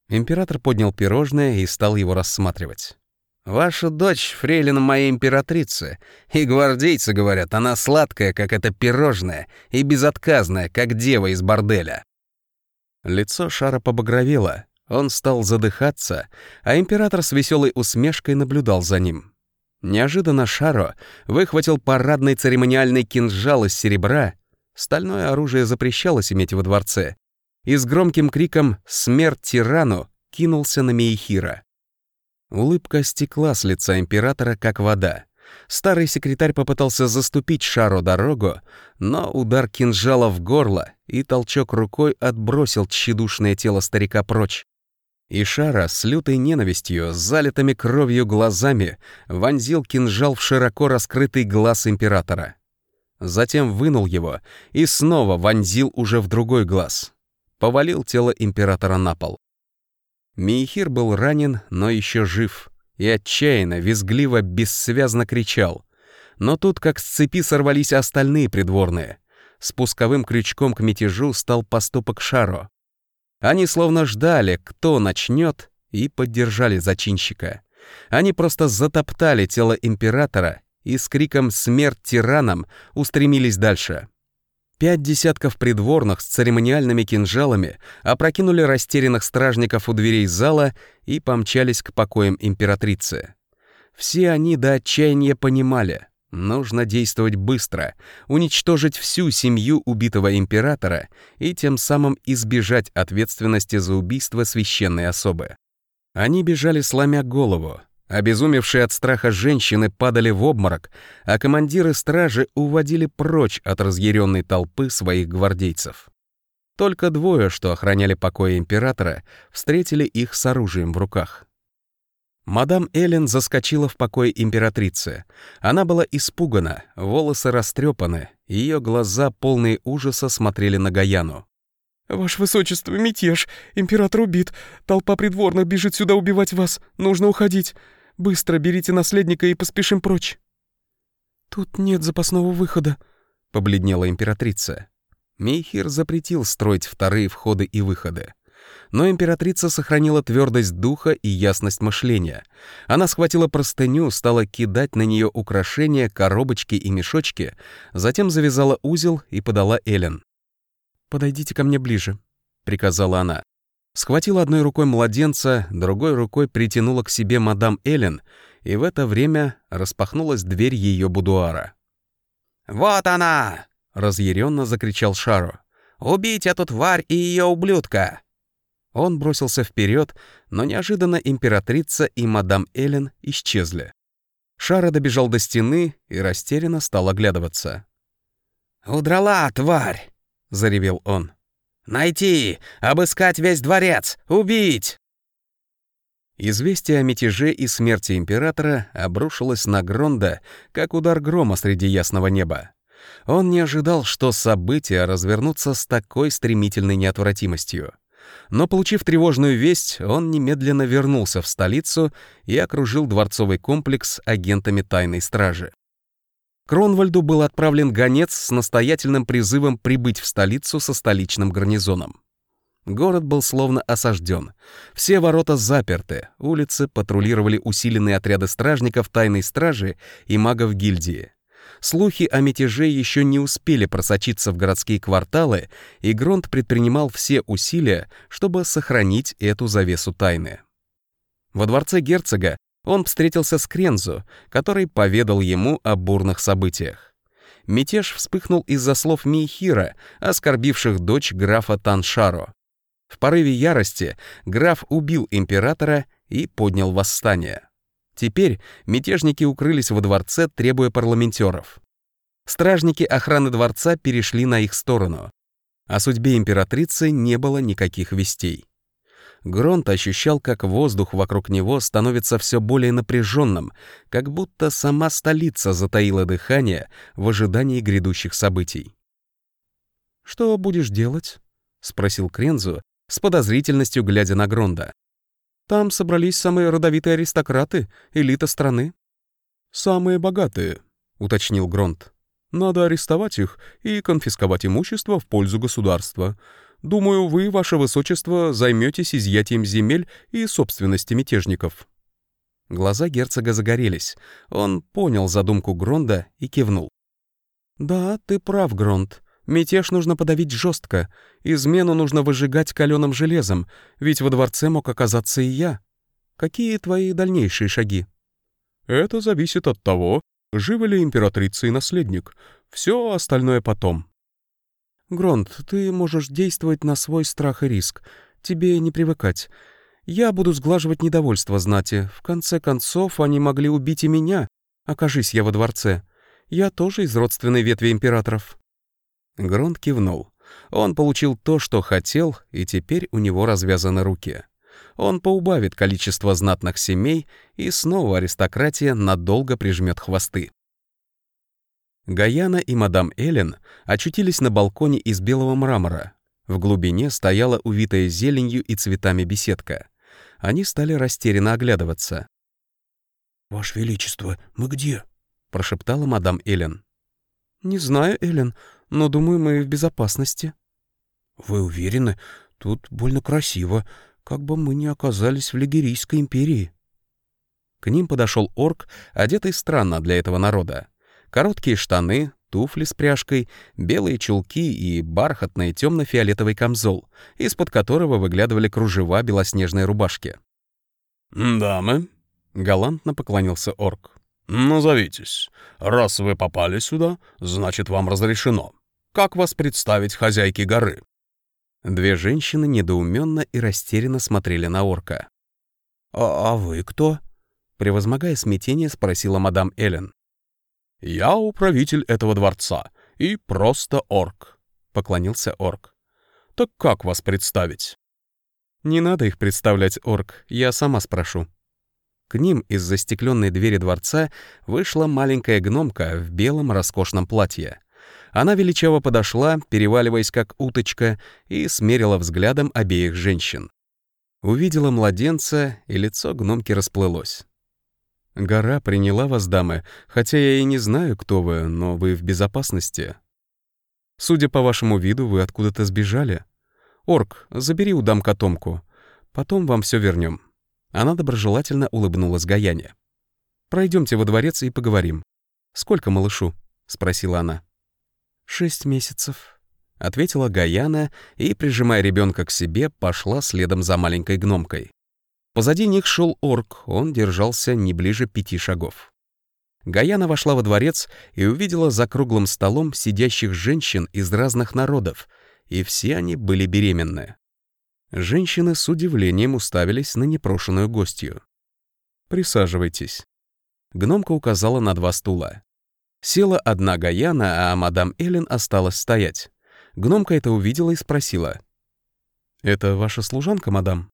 Император поднял пирожное и стал его рассматривать. «Ваша дочь — фрейлина моей императрицы, и гвардейцы говорят, она сладкая, как это пирожное, и безотказная, как дева из борделя». Лицо Шара побагровело, он стал задыхаться, а император с веселой усмешкой наблюдал за ним. Неожиданно Шаро выхватил парадный церемониальный кинжал из серебра. Стальное оружие запрещалось иметь во дворце. И с громким криком «Смерть тирану!» кинулся на Мейхира. Улыбка стекла с лица императора, как вода. Старый секретарь попытался заступить Шаро дорогу, но удар кинжала в горло и толчок рукой отбросил тщедушное тело старика прочь. Ишара с лютой ненавистью, с залитыми кровью глазами, вонзил кинжал в широко раскрытый глаз императора. Затем вынул его и снова вонзил уже в другой глаз. Повалил тело императора на пол. Мейхир был ранен, но еще жив, и отчаянно, визгливо, бессвязно кричал. Но тут как с цепи сорвались остальные придворные. Спусковым крючком к мятежу стал поступок Шаро. Они словно ждали, кто начнет, и поддержали зачинщика. Они просто затоптали тело императора и с криком «Смерть тиранам!» устремились дальше. Пять десятков придворных с церемониальными кинжалами опрокинули растерянных стражников у дверей зала и помчались к покоям императрицы. Все они до отчаяния понимали, нужно действовать быстро, уничтожить всю семью убитого императора и тем самым избежать ответственности за убийство священной особы. Они бежали, сломя голову. Обезумевшие от страха женщины падали в обморок, а командиры стражи уводили прочь от разъяренной толпы своих гвардейцев. Только двое, что охраняли покой императора, встретили их с оружием в руках. Мадам Эллен заскочила в покой императрицы. Она была испугана, волосы растрепаны, ее глаза, полные ужаса, смотрели на Гаяну. «Ваше высочество, мятеж! Император убит! Толпа придворных бежит сюда убивать вас! Нужно уходить! Быстро берите наследника и поспешим прочь!» «Тут нет запасного выхода», — побледнела императрица. Мейхир запретил строить вторые входы и выходы. Но императрица сохранила твердость духа и ясность мышления. Она схватила простыню, стала кидать на нее украшения, коробочки и мешочки, затем завязала узел и подала Элен. «Подойдите ко мне ближе», — приказала она. Схватила одной рукой младенца, другой рукой притянула к себе мадам Элен, и в это время распахнулась дверь ее будуара. «Вот она!» — разъяренно закричал Шару. «Убить эту тварь и ее ублюдка!» Он бросился вперед, но неожиданно императрица и мадам Эллен исчезли. Шара добежал до стены и растерянно стал оглядываться. «Удрала, тварь!» — заревел он. «Найти! Обыскать весь дворец! Убить!» Известие о мятеже и смерти императора обрушилось на Гронда, как удар грома среди ясного неба. Он не ожидал, что события развернутся с такой стремительной неотвратимостью. Но, получив тревожную весть, он немедленно вернулся в столицу и окружил дворцовый комплекс агентами тайной стражи. Кронвальду был отправлен гонец с настоятельным призывом прибыть в столицу со столичным гарнизоном. Город был словно осажден. Все ворота заперты, улицы патрулировали усиленные отряды стражников тайной стражи и магов гильдии. Слухи о мятеже еще не успели просочиться в городские кварталы, и Гронт предпринимал все усилия, чтобы сохранить эту завесу тайны. Во дворце герцога он встретился с Крензу, который поведал ему о бурных событиях. Мятеж вспыхнул из-за слов Мейхира, оскорбивших дочь графа Таншаро. В порыве ярости граф убил императора и поднял восстание. Теперь мятежники укрылись во дворце, требуя парламентеров. Стражники охраны дворца перешли на их сторону. О судьбе императрицы не было никаких вестей. Гронт ощущал, как воздух вокруг него становится все более напряженным, как будто сама столица затаила дыхание в ожидании грядущих событий. «Что будешь делать?» — спросил Крензу, с подозрительностью глядя на Гронда. Там собрались самые родовитые аристократы, элита страны». «Самые богатые», — уточнил Гронт. «Надо арестовать их и конфисковать имущество в пользу государства. Думаю, вы, ваше высочество, займетесь изъятием земель и собственности мятежников». Глаза герцога загорелись. Он понял задумку Гронда и кивнул. «Да, ты прав, Гронд. Мятеж нужно подавить жестко, измену нужно выжигать каленым железом, ведь во дворце мог оказаться и я. Какие твои дальнейшие шаги? Это зависит от того, живы ли императрица и наследник. Все остальное потом. Гронт, ты можешь действовать на свой страх и риск. Тебе не привыкать. Я буду сглаживать недовольство знати. В конце концов, они могли убить и меня. Окажись я во дворце. Я тоже из родственной ветви императоров. Гронт кивнул. Он получил то, что хотел, и теперь у него развязаны руки. Он поубавит количество знатных семей, и снова аристократия надолго прижмет хвосты. Гаяна и мадам Эллен очутились на балконе из белого мрамора. В глубине стояла увитая зеленью и цветами беседка. Они стали растерянно оглядываться. «Ваше Величество, мы где?» — прошептала мадам Эллен. «Не знаю, Эллен но, думаю, мы в безопасности». «Вы уверены? Тут больно красиво, как бы мы не оказались в Лигерийской империи». К ним подошел орк, одетый странно для этого народа. Короткие штаны, туфли с пряжкой, белые чулки и бархатный темно-фиолетовый камзол, из-под которого выглядывали кружева белоснежной рубашки. «Дамы», —— галантно поклонился орк. «Назовитесь. Раз вы попали сюда, значит, вам разрешено. Как вас представить хозяйке горы?» Две женщины недоуменно и растерянно смотрели на орка. «А, а вы кто?» — превозмогая смятение, спросила мадам Эллен. «Я управитель этого дворца и просто орк», — поклонился орк. «Так как вас представить?» «Не надо их представлять, орк, я сама спрошу». К ним из застекленной двери дворца вышла маленькая гномка в белом роскошном платье. Она величаво подошла, переваливаясь как уточка, и смерила взглядом обеих женщин. Увидела младенца, и лицо гномки расплылось. «Гора приняла вас, дамы, хотя я и не знаю, кто вы, но вы в безопасности. Судя по вашему виду, вы откуда-то сбежали. Орк, забери у дам котомку. Потом вам все вернем. Она доброжелательно улыбнулась Гаяне. Пройдемте во дворец и поговорим. Сколько малышу?» — спросила она. «Шесть месяцев», — ответила Гаяна и, прижимая ребенка к себе, пошла следом за маленькой гномкой. Позади них шел орк, он держался не ближе пяти шагов. Гаяна вошла во дворец и увидела за круглым столом сидящих женщин из разных народов, и все они были беременны. Женщины с удивлением уставились на непрошенную гостью. «Присаживайтесь». Гномка указала на два стула. Села одна Гаяна, а мадам Эллен осталась стоять. Гномка это увидела и спросила. «Это ваша служанка, мадам?»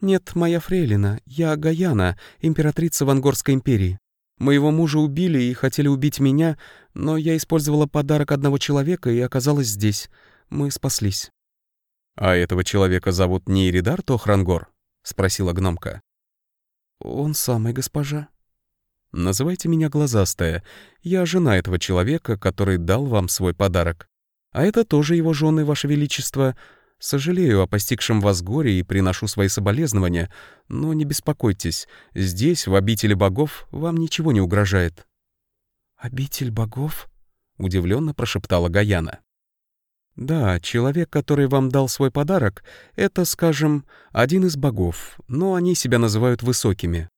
«Нет, моя фрейлина. Я Гаяна, императрица Вангорской империи. Моего мужа убили и хотели убить меня, но я использовала подарок одного человека и оказалась здесь. Мы спаслись». «А этого человека зовут не Иридар Тохрангор?» — спросила гномка. «Он самый, госпожа». «Называйте меня Глазастая. Я жена этого человека, который дал вам свой подарок. А это тоже его жены, ваше величество. Сожалею о постигшем вас горе и приношу свои соболезнования, но не беспокойтесь, здесь, в обители богов, вам ничего не угрожает». «Обитель богов?» — удивленно прошептала Гаяна. «Да, человек, который вам дал свой подарок, это, скажем, один из богов, но они себя называют высокими».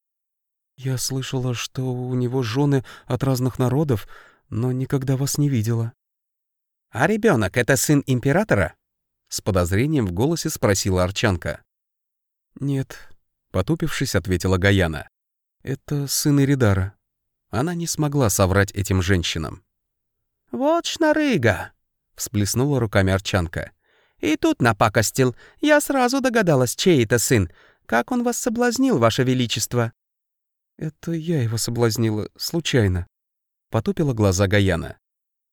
«Я слышала, что у него жены от разных народов, но никогда вас не видела». «А ребенок это сын императора?» С подозрением в голосе спросила Арчанка. «Нет», — потупившись, ответила Гаяна. «Это сын Иридара». Она не смогла соврать этим женщинам. «Вот шнарыга!» — всплеснула руками Арчанка. «И тут напакостил. Я сразу догадалась, чей это сын. Как он вас соблазнил, ваше величество?» «Это я его соблазнила, случайно», — потупила глаза Гаяна.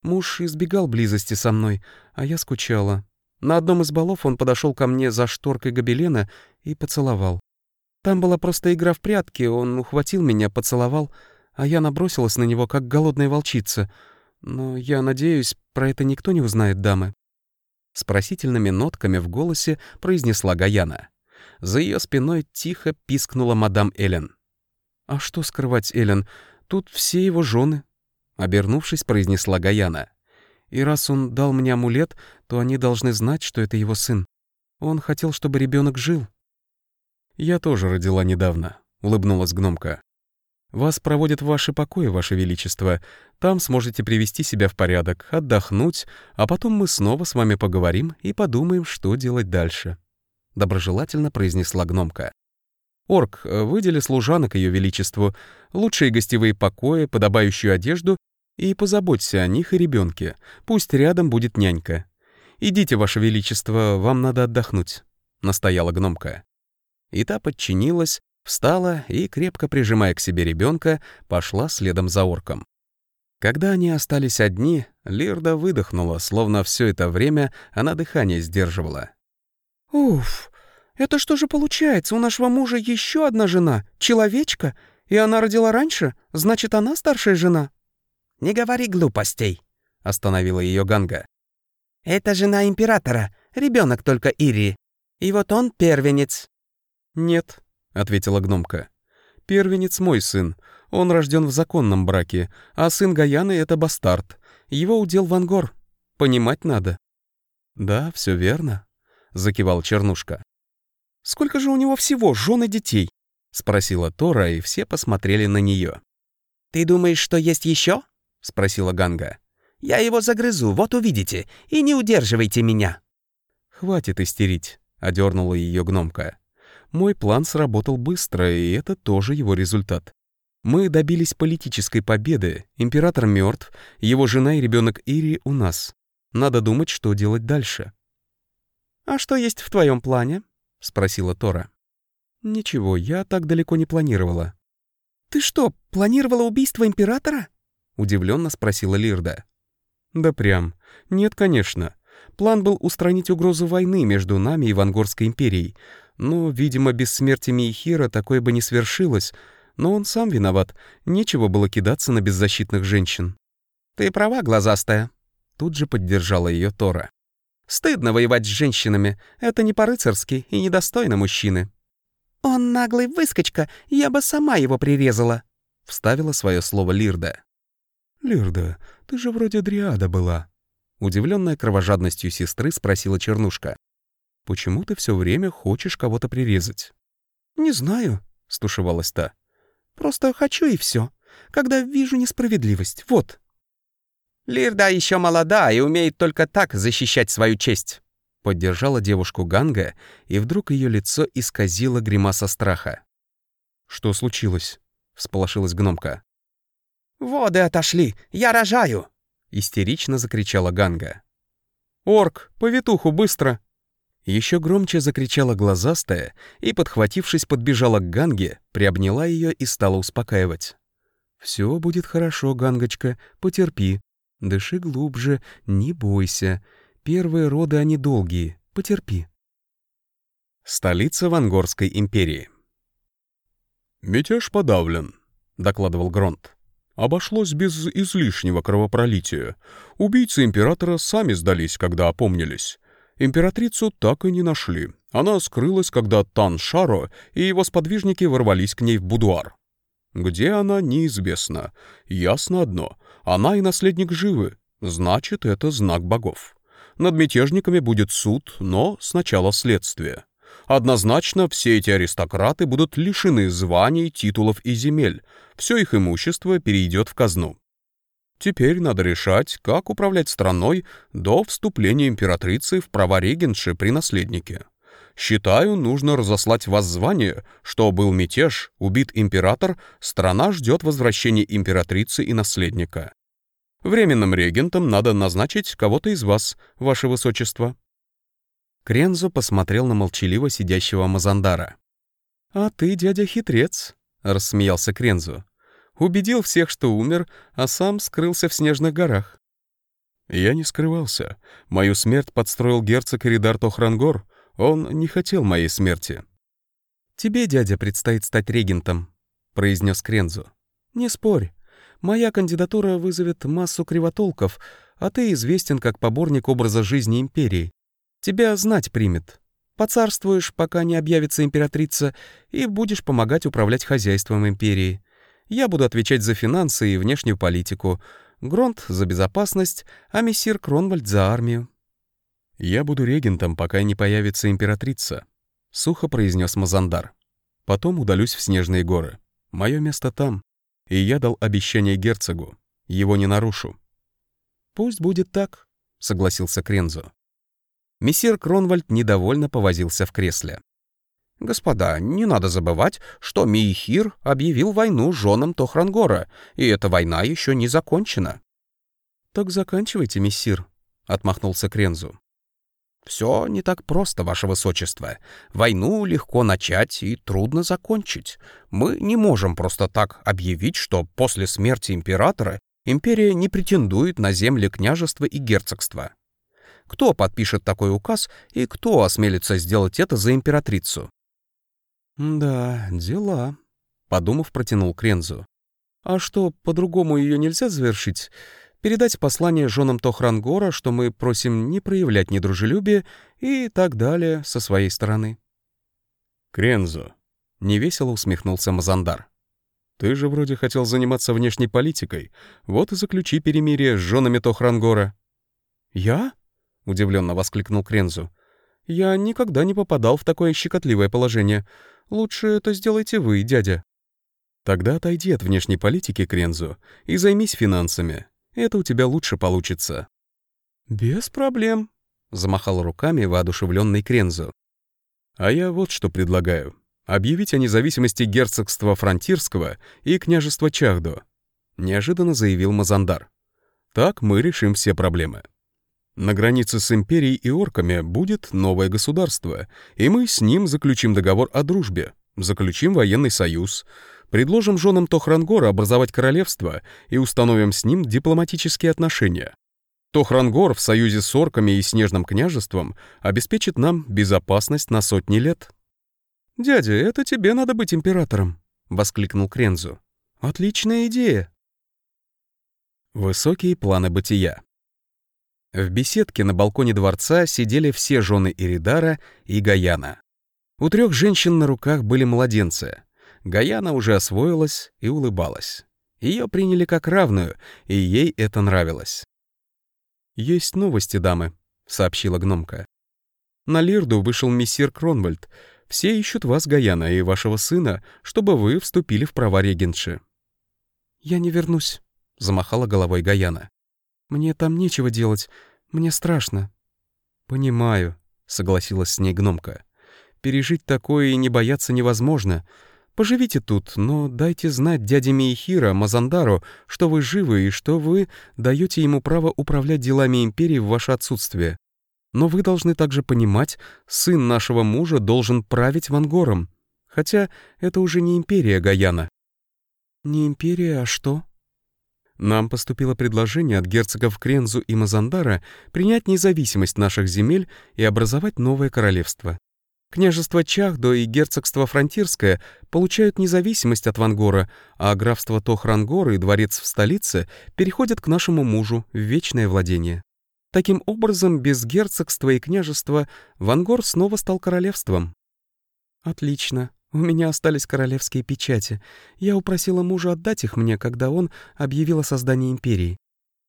«Муж избегал близости со мной, а я скучала. На одном из балов он подошел ко мне за шторкой гобелена и поцеловал. Там была просто игра в прятки, он ухватил меня, поцеловал, а я набросилась на него, как голодная волчица. Но я надеюсь, про это никто не узнает, дамы». С просительными нотками в голосе произнесла Гаяна. За ее спиной тихо пискнула мадам Эллен. «А что скрывать, Эллен? Тут все его жены», — обернувшись, произнесла Гаяна. И раз он дал мне амулет, то они должны знать, что это его сын. Он хотел, чтобы ребенок жил. «Я тоже родила недавно», — улыбнулась гномка. «Вас проводят в ваши покои, ваше величество. Там сможете привести себя в порядок, отдохнуть, а потом мы снова с вами поговорим и подумаем, что делать дальше», — доброжелательно произнесла гномка. «Орк, выдели служанок ее величеству, лучшие гостевые покои, подобающую одежду и позаботься о них и ребенке. Пусть рядом будет нянька. Идите, Ваше Величество, вам надо отдохнуть», — настояла гномка. И та подчинилась, встала и, крепко прижимая к себе ребенка, пошла следом за орком. Когда они остались одни, Лирда выдохнула, словно все это время она дыхание сдерживала. «Уф, это что же получается? У нашего мужа еще одна жена, человечка, и она родила раньше? Значит, она старшая жена?» «Не говори глупостей», — остановила ее Ганга. «Это жена императора, ребенок только Ири. И вот он первенец». «Нет», — ответила гномка. «Первенец мой сын. Он рожден в законном браке, а сын Гаяны — это бастард. Его удел Вангор. Понимать надо». «Да, все верно», — закивал Чернушка. «Сколько же у него всего жен и детей?» спросила Тора, и все посмотрели на нее. «Ты думаешь, что есть еще? спросила Ганга. «Я его загрызу, вот увидите, и не удерживайте меня». «Хватит истерить», — одернула ее гномка. «Мой план сработал быстро, и это тоже его результат. Мы добились политической победы, император мертв, его жена и ребенок Ири у нас. Надо думать, что делать дальше». «А что есть в твоем плане?» — спросила Тора. «Ничего, я так далеко не планировала». «Ты что, планировала убийство императора?» — удивленно спросила Лирда. «Да прям. Нет, конечно. План был устранить угрозу войны между нами и Вангорской империей. Но, видимо, без смерти Мейхира такое бы не свершилось, но он сам виноват. Нечего было кидаться на беззащитных женщин. «Ты права, глазастая», — тут же поддержала ее Тора. «Стыдно воевать с женщинами. Это не по-рыцарски и недостойно мужчины». «Он наглый выскочка, я бы сама его прирезала», — вставила свое слово Лирда. «Лирда, ты же вроде дриада была», — удивленная кровожадностью сестры спросила Чернушка. «Почему ты все время хочешь кого-то прирезать?» «Не знаю», — стушевалась та. Просто хочу и все. Когда вижу несправедливость. Вот». «Лирда еще молода и умеет только так защищать свою честь», — поддержала девушку Ганга, и вдруг ее лицо исказило гримаса страха. «Что случилось?» — всполошилась гномка. «Воды отошли! Я рожаю!» — истерично закричала Ганга. «Орк, повитуху, быстро!» Еще громче закричала глазастая и, подхватившись, подбежала к Ганге, приобняла ее и стала успокаивать. «Все будет хорошо, Гангочка, потерпи. Дыши глубже, не бойся. Первые роды, они долгие, потерпи». Столица Вангорской империи. «Мятеж подавлен», — докладывал Гронт. «Обошлось без излишнего кровопролития. Убийцы императора сами сдались, когда опомнились». Императрицу так и не нашли. Она скрылась, когда Тан Шаро и его сподвижники ворвались к ней в будуар. Где она, неизвестно. Ясно одно — она и наследник живы. Значит, это знак богов. Над мятежниками будет суд, но сначала следствие. Однозначно все эти аристократы будут лишены званий, титулов и земель. Все их имущество перейдет в казну. Теперь надо решать, как управлять страной до вступления императрицы в права регенши при наследнике. Считаю, нужно разослать воззвание, что был мятеж, убит император, страна ждет возвращения императрицы и наследника. Временным регентом надо назначить кого-то из вас, ваше высочество». Крензо посмотрел на молчаливо сидящего Мазандара. «А ты, дядя, хитрец», — рассмеялся Крензо. Убедил всех, что умер, а сам скрылся в снежных горах. Я не скрывался. Мою смерть подстроил герцог Эридар Тохрангор. Он не хотел моей смерти. «Тебе, дядя, предстоит стать регентом», — произнес Крензу. «Не спорь. Моя кандидатура вызовет массу кривотолков, а ты известен как поборник образа жизни империи. Тебя знать примет. Поцарствуешь, пока не объявится императрица, и будешь помогать управлять хозяйством империи. Я буду отвечать за финансы и внешнюю политику, Гронт — за безопасность, а мессир Кронвальд — за армию». «Я буду регентом, пока не появится императрица», — сухо произнес Мазандар. «Потом удалюсь в Снежные горы. Мое место там. И я дал обещание герцогу. Его не нарушу». «Пусть будет так», — согласился Крензо. Мессир Кронвальд недовольно повозился в кресле. «Господа, не надо забывать, что Миихир объявил войну женам Тохрангора, и эта война еще не закончена». «Так заканчивайте, мессир», — отмахнулся Крензу. «Все не так просто, ваше высочество. Войну легко начать и трудно закончить. Мы не можем просто так объявить, что после смерти императора империя не претендует на земли княжества и герцогства. Кто подпишет такой указ и кто осмелится сделать это за императрицу? «Да, дела», — подумав, протянул Крензу. «А что, по-другому ее нельзя завершить? Передать послание женам Тохрангора, что мы просим не проявлять недружелюбие и так далее со своей стороны?» «Крензо», — невесело усмехнулся Мазандар. «Ты же вроде хотел заниматься внешней политикой. Вот и заключи перемирие с женами Тохрангора». «Я?» — удивленно воскликнул Крензу. «Я никогда не попадал в такое щекотливое положение. Лучше это сделайте вы, дядя». Тогда отойди от внешней политики, Крензу, и займись финансами. Это у тебя лучше получится. «Без проблем», — замахал руками воодушевленный Крензу. «А я вот что предлагаю. Объявить о независимости герцогства Фронтирского и княжества Чахдо», — неожиданно заявил Мазандар. «Так мы решим все проблемы. На границе с империей и орками будет новое государство, и мы с ним заключим договор о дружбе, заключим военный союз, Предложим женам Тохрангора образовать королевство и установим с ним дипломатические отношения. Тохрангор в союзе с орками и Снежным княжеством обеспечит нам безопасность на сотни лет. «Дядя, это тебе надо быть императором», — воскликнул Крензу. «Отличная идея». Высокие планы бытия. В беседке на балконе дворца сидели все жены Иридара и Гаяна. У трех женщин на руках были младенцы. Гаяна уже освоилась и улыбалась. Ее приняли как равную, и ей это нравилось. «Есть новости, дамы», — сообщила гномка. «На Лирду вышел мессир Кронвальд. Все ищут вас, Гаяна, и вашего сына, чтобы вы вступили в права регенши». «Я не вернусь», — замахала головой Гаяна. «Мне там нечего делать. Мне страшно». «Понимаю», — согласилась с ней гномка. «Пережить такое и не бояться невозможно. Поживите тут, но дайте знать дяде Мейхира, Мазандару, что вы живы и что вы даете ему право управлять делами империи в ваше отсутствие. Но вы должны также понимать, сын нашего мужа должен править Вангором. Хотя это уже не империя Гаяна. Не империя, а что? Нам поступило предложение от герцогов Крензу и Мазандара принять независимость наших земель и образовать новое королевство. Княжество Чахдо и герцогство Фронтирское получают независимость от Вангора, а графство Тохрангор и дворец в столице переходят к нашему мужу в вечное владение. Таким образом, без герцогства и княжества Вангор снова стал королевством. «Отлично. У меня остались королевские печати. Я упросила мужа отдать их мне, когда он объявил о создании империи.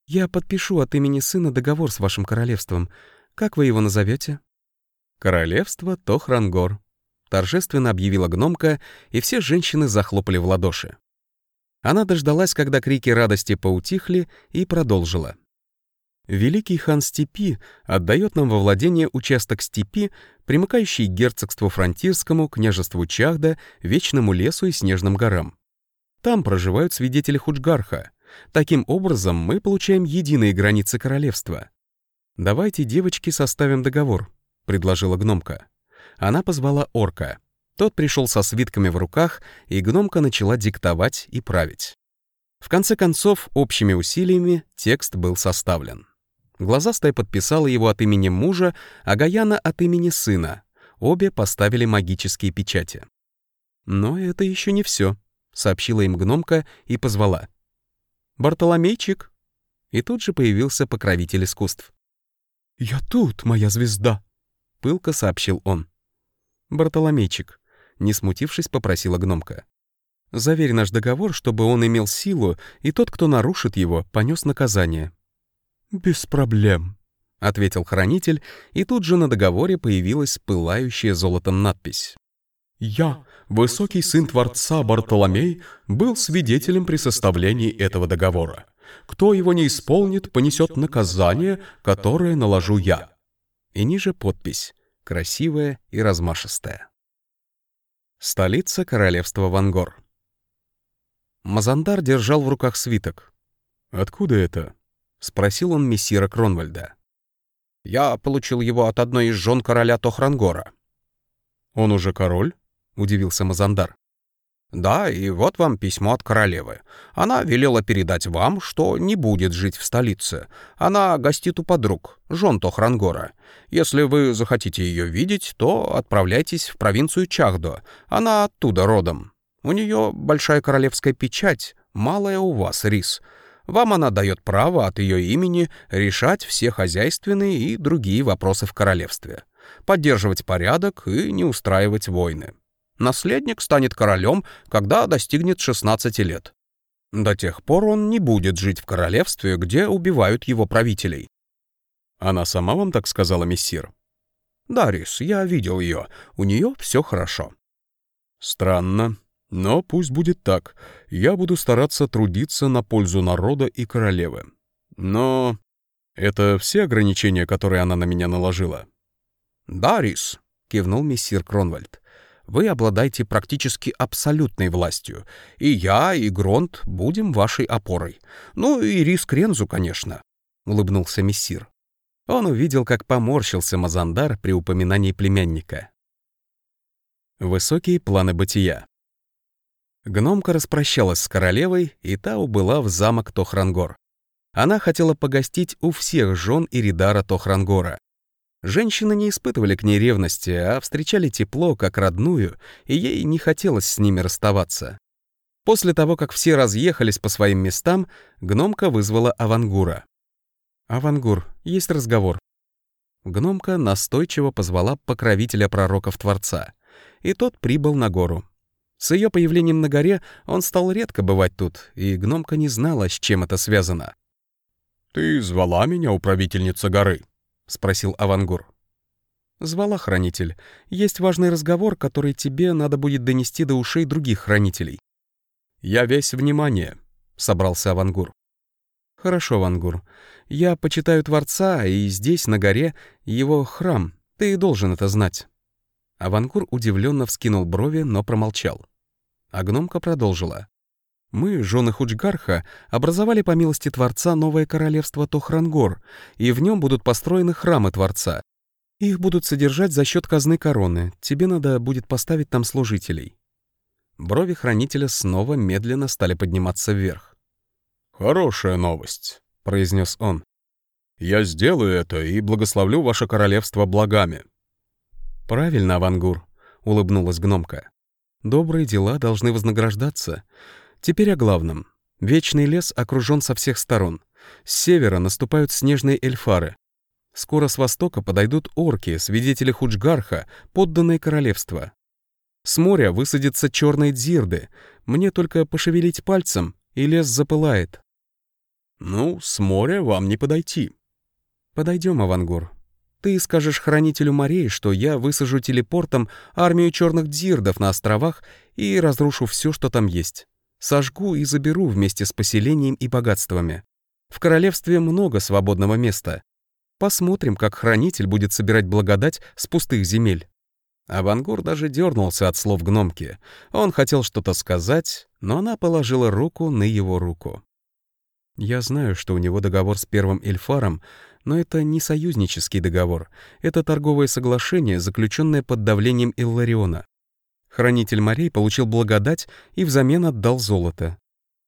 Я подпишу от имени сына договор с вашим королевством. Как вы его назовете? «Королевство Тохрангор», — торжественно объявила гномка, и все женщины захлопали в ладоши. Она дождалась, когда крики радости поутихли, и продолжила. «Великий хан Степи отдает нам во владение участок степи, примыкающий к герцогству Фронтирскому, княжеству Чахда, Вечному лесу и Снежным горам. Там проживают свидетели Худжгарха. Таким образом, мы получаем единые границы королевства. Давайте, девочки, составим договор. — предложила гномка. Она позвала орка. Тот пришел со свитками в руках, и гномка начала диктовать и править. В конце концов, общими усилиями текст был составлен. Глазастая подписала его от имени мужа, а Гаяна — от имени сына. Обе поставили магические печати. «Но это еще не все», — сообщила им гномка и позвала. «Бартоломейчик!» И тут же появился покровитель искусств. «Я тут, моя звезда!» пылко сообщил он. «Бартоломейчик», — не смутившись, попросила гномка. «Заверь наш договор, чтобы он имел силу, и тот, кто нарушит его, понес наказание». «Без проблем», — ответил хранитель, и тут же на договоре появилась пылающая золотом надпись. «Я, высокий сын Творца Бартоломей, был свидетелем при составлении этого договора. Кто его не исполнит, понесет наказание, которое наложу я» и ниже подпись, красивая и размашистая. Столица королевства Вангор. Мазандар держал в руках свиток. «Откуда это?» — спросил он мессира Кронвальда. «Я получил его от одной из жен короля Тохрангора». «Он уже король?» — удивился Мазандар. Да, и вот вам письмо от королевы. Она велела передать вам, что не будет жить в столице. Она гостит у подруг, жен Тохрангора. Если вы захотите ее видеть, то отправляйтесь в провинцию Чахдо. Она оттуда родом. У нее большая королевская печать, малая у вас, Рис. Вам она дает право от ее имени решать все хозяйственные и другие вопросы в королевстве, поддерживать порядок и не устраивать войны. Наследник станет королем, когда достигнет 16 лет. До тех пор он не будет жить в королевстве, где убивают его правителей. Она сама вам так сказала, мессир? Да, Рис, я видел ее. У нее все хорошо. Странно. Но пусть будет так. Я буду стараться трудиться на пользу народа и королевы. Но это все ограничения, которые она на меня наложила? «Дарис», — кивнул мессир Кронвальд, — «вы обладаете практически абсолютной властью, и я, и Гронт будем вашей опорой. Ну и Рис Крензу, конечно», — улыбнулся мессир. Он увидел, как поморщился Мазандар при упоминании племянника. Высокие планы бытия. Гномка распрощалась с королевой, и та убыла в замок Тохрангор. Она хотела погостить у всех жен Иридара Тохрангора. Женщины не испытывали к ней ревности, а встречали тепло, как родную, и ей не хотелось с ними расставаться. После того, как все разъехались по своим местам, гномка вызвала Авангура. «Авангур, есть разговор». Гномка настойчиво позвала покровителя пророков Творца, и тот прибыл на гору. С ее появлением на горе он стал редко бывать тут, и гномка не знала, с чем это связано. «Ты звала меня, управительница горы?» — спросил Авангур. «Звала хранитель. Есть важный разговор, который тебе надо будет донести до ушей других хранителей». «Я весь внимание», — собрался Авангур. «Хорошо, Авангур. Я почитаю Творца, и здесь, на горе, его храм. Ты должен это знать». Авангур удивленно вскинул брови, но промолчал. А гномка продолжила. «Мы, жены Худжгарха, образовали по милости Творца новое королевство Тохрангор, и в нем будут построены храмы Творца. Их будут содержать за счет казны короны. Тебе надо будет поставить там служителей». Брови хранителя снова медленно стали подниматься вверх. «Хорошая новость», — произнес он. «Я сделаю это и благословлю ваше королевство благами. «Правильно, Авангур», — улыбнулась гномка. «Добрые дела должны вознаграждаться. Теперь о главном. Вечный лес окружен со всех сторон. С севера наступают снежные эльфары. Скоро с востока подойдут орки, свидетели Худжгарха, подданные королевства. С моря высадятся черные дзирды. Мне только пошевелить пальцем, и лес запылает». «Ну, с моря вам не подойти». «Подойдем, Авангур, ты скажешь хранителю морей, что я высажу телепортом армию черных дзирдов на островах и разрушу все, что там есть. Сожгу и заберу вместе с поселением и богатствами. В королевстве много свободного места. Посмотрим, как хранитель будет собирать благодать с пустых земель». Авангур даже дернулся от слов гномки. Он хотел что-то сказать, но она положила руку на его руку. «Я знаю, что у него договор с первым Эльфаром, но это не союзнический договор, это торговое соглашение, заключенное под давлением Иллариона. Хранитель морей получил благодать и взамен отдал золото.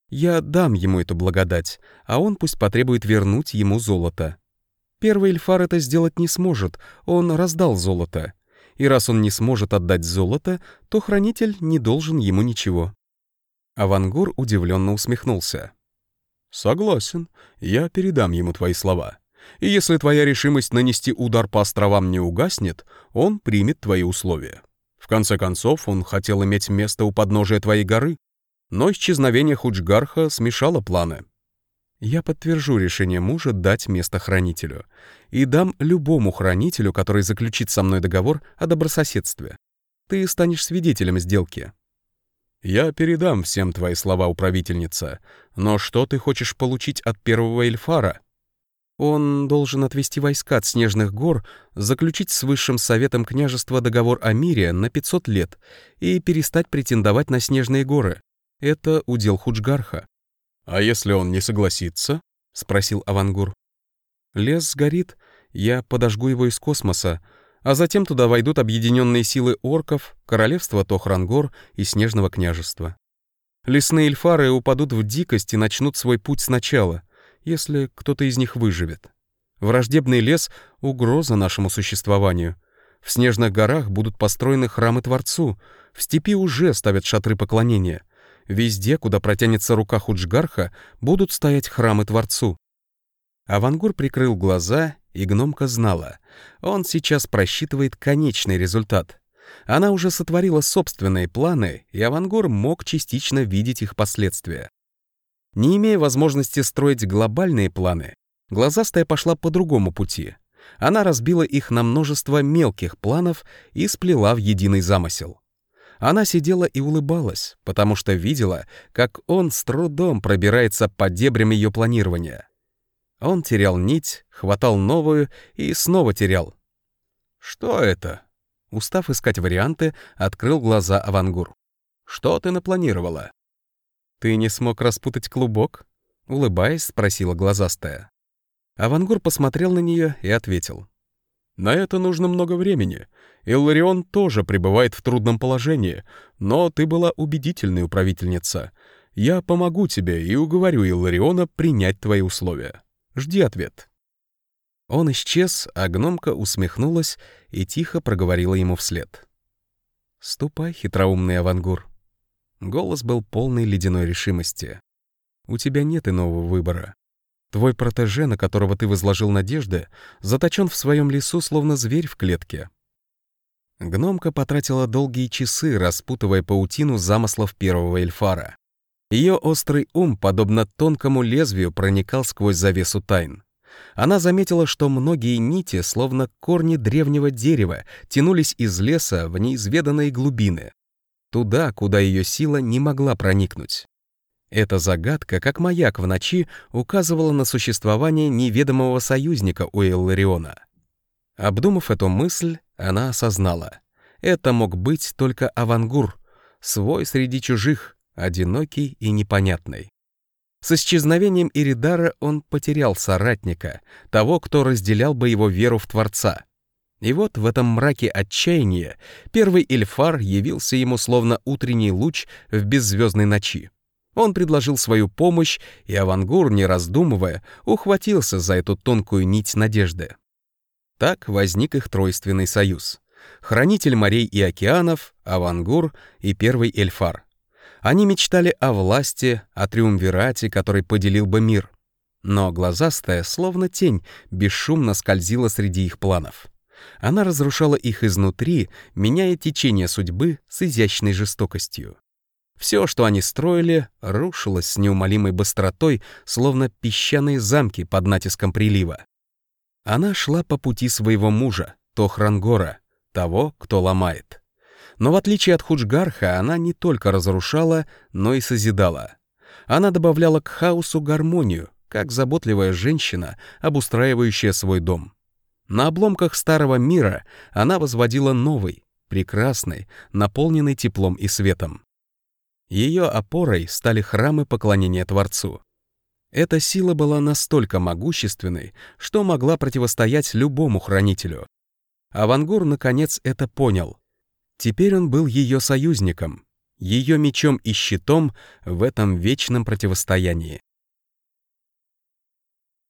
Я дам ему эту благодать, а он пусть потребует вернуть ему золото. Первый Эльфар это сделать не сможет, он раздал золото. И раз он не сможет отдать золото, то хранитель не должен ему ничего. Авангур удивленно усмехнулся. «Согласен, я передам ему твои слова и если твоя решимость нанести удар по островам не угаснет, он примет твои условия. В конце концов, он хотел иметь место у подножия твоей горы, но исчезновение Худжгарха смешало планы. Я подтвержу решение мужа дать место хранителю и дам любому хранителю, который заключит со мной договор о добрососедстве. Ты станешь свидетелем сделки. Я передам всем твои слова, управительница, но что ты хочешь получить от первого Эльфара? Он должен отвести войска от Снежных гор, заключить с Высшим Советом княжества договор о мире на 500 лет и перестать претендовать на Снежные горы. Это удел Худжгарха. «А если он не согласится?» — спросил Авангур. «Лес сгорит, я подожгу его из космоса, а затем туда войдут объединенные силы орков, королевства Тохрангор и Снежного княжества. Лесные эльфары упадут в дикость и начнут свой путь сначала если кто-то из них выживет. Враждебный лес — угроза нашему существованию. В снежных горах будут построены храмы Творцу, в степи уже ставят шатры поклонения. Везде, куда протянется рука Худжгарха, будут стоять храмы Творцу. Авангур прикрыл глаза, и гномка знала. Он сейчас просчитывает конечный результат. Она уже сотворила собственные планы, и Авангур мог частично видеть их последствия. Не имея возможности строить глобальные планы, глазастая пошла по другому пути. Она разбила их на множество мелких планов и сплела в единый замысел. Она сидела и улыбалась, потому что видела, как он с трудом пробирается по дебрям ее планирования. Он терял нить, хватал новую и снова терял. «Что это?» Устав искать варианты, открыл глаза Авангур. «Что ты напланировала?» «Ты не смог распутать клубок?» Улыбаясь, спросила глазастая. Авангур посмотрел на нее и ответил. «На это нужно много времени. Илларион тоже пребывает в трудном положении, но ты была убедительной управительница. Я помогу тебе и уговорю Иллариона принять твои условия. Жди ответ». Он исчез, а гномка усмехнулась и тихо проговорила ему вслед. «Ступай, хитроумный авангур». Голос был полный ледяной решимости. «У тебя нет иного выбора. Твой протеже, на которого ты возложил надежды, заточен в своем лесу, словно зверь в клетке». Гномка потратила долгие часы, распутывая паутину замыслов первого эльфара. Ее острый ум, подобно тонкому лезвию, проникал сквозь завесу тайн. Она заметила, что многие нити, словно корни древнего дерева, тянулись из леса в неизведанные глубины. Туда, куда ее сила не могла проникнуть. Эта загадка, как маяк в ночи, указывала на существование неведомого союзника у Эллариона. Обдумав эту мысль, она осознала. Это мог быть только Авангур, свой среди чужих, одинокий и непонятный. С исчезновением Иридара он потерял соратника, того, кто разделял бы его веру в Творца. И вот в этом мраке отчаяния первый Эльфар явился ему словно утренний луч в беззвездной ночи. Он предложил свою помощь, и Авангур, не раздумывая, ухватился за эту тонкую нить надежды. Так возник их тройственный союз. Хранитель морей и океанов, Авангур и первый Эльфар. Они мечтали о власти, о триумвирате, который поделил бы мир. Но глазастая, словно тень, бесшумно скользила среди их планов. Она разрушала их изнутри, меняя течение судьбы с изящной жестокостью. Все, что они строили, рушилось с неумолимой быстротой, словно песчаные замки под натиском прилива. Она шла по пути своего мужа, Тохрангора, того, кто ломает. Но в отличие от Худжгарха, она не только разрушала, но и созидала. Она добавляла к хаосу гармонию, как заботливая женщина, обустраивающая свой дом. На обломках старого мира она возводила новый, прекрасный, наполненный теплом и светом. Ее опорой стали храмы поклонения Творцу. Эта сила была настолько могущественной, что могла противостоять любому хранителю. Авангур, наконец, это понял. Теперь он был ее союзником, ее мечом и щитом в этом вечном противостоянии.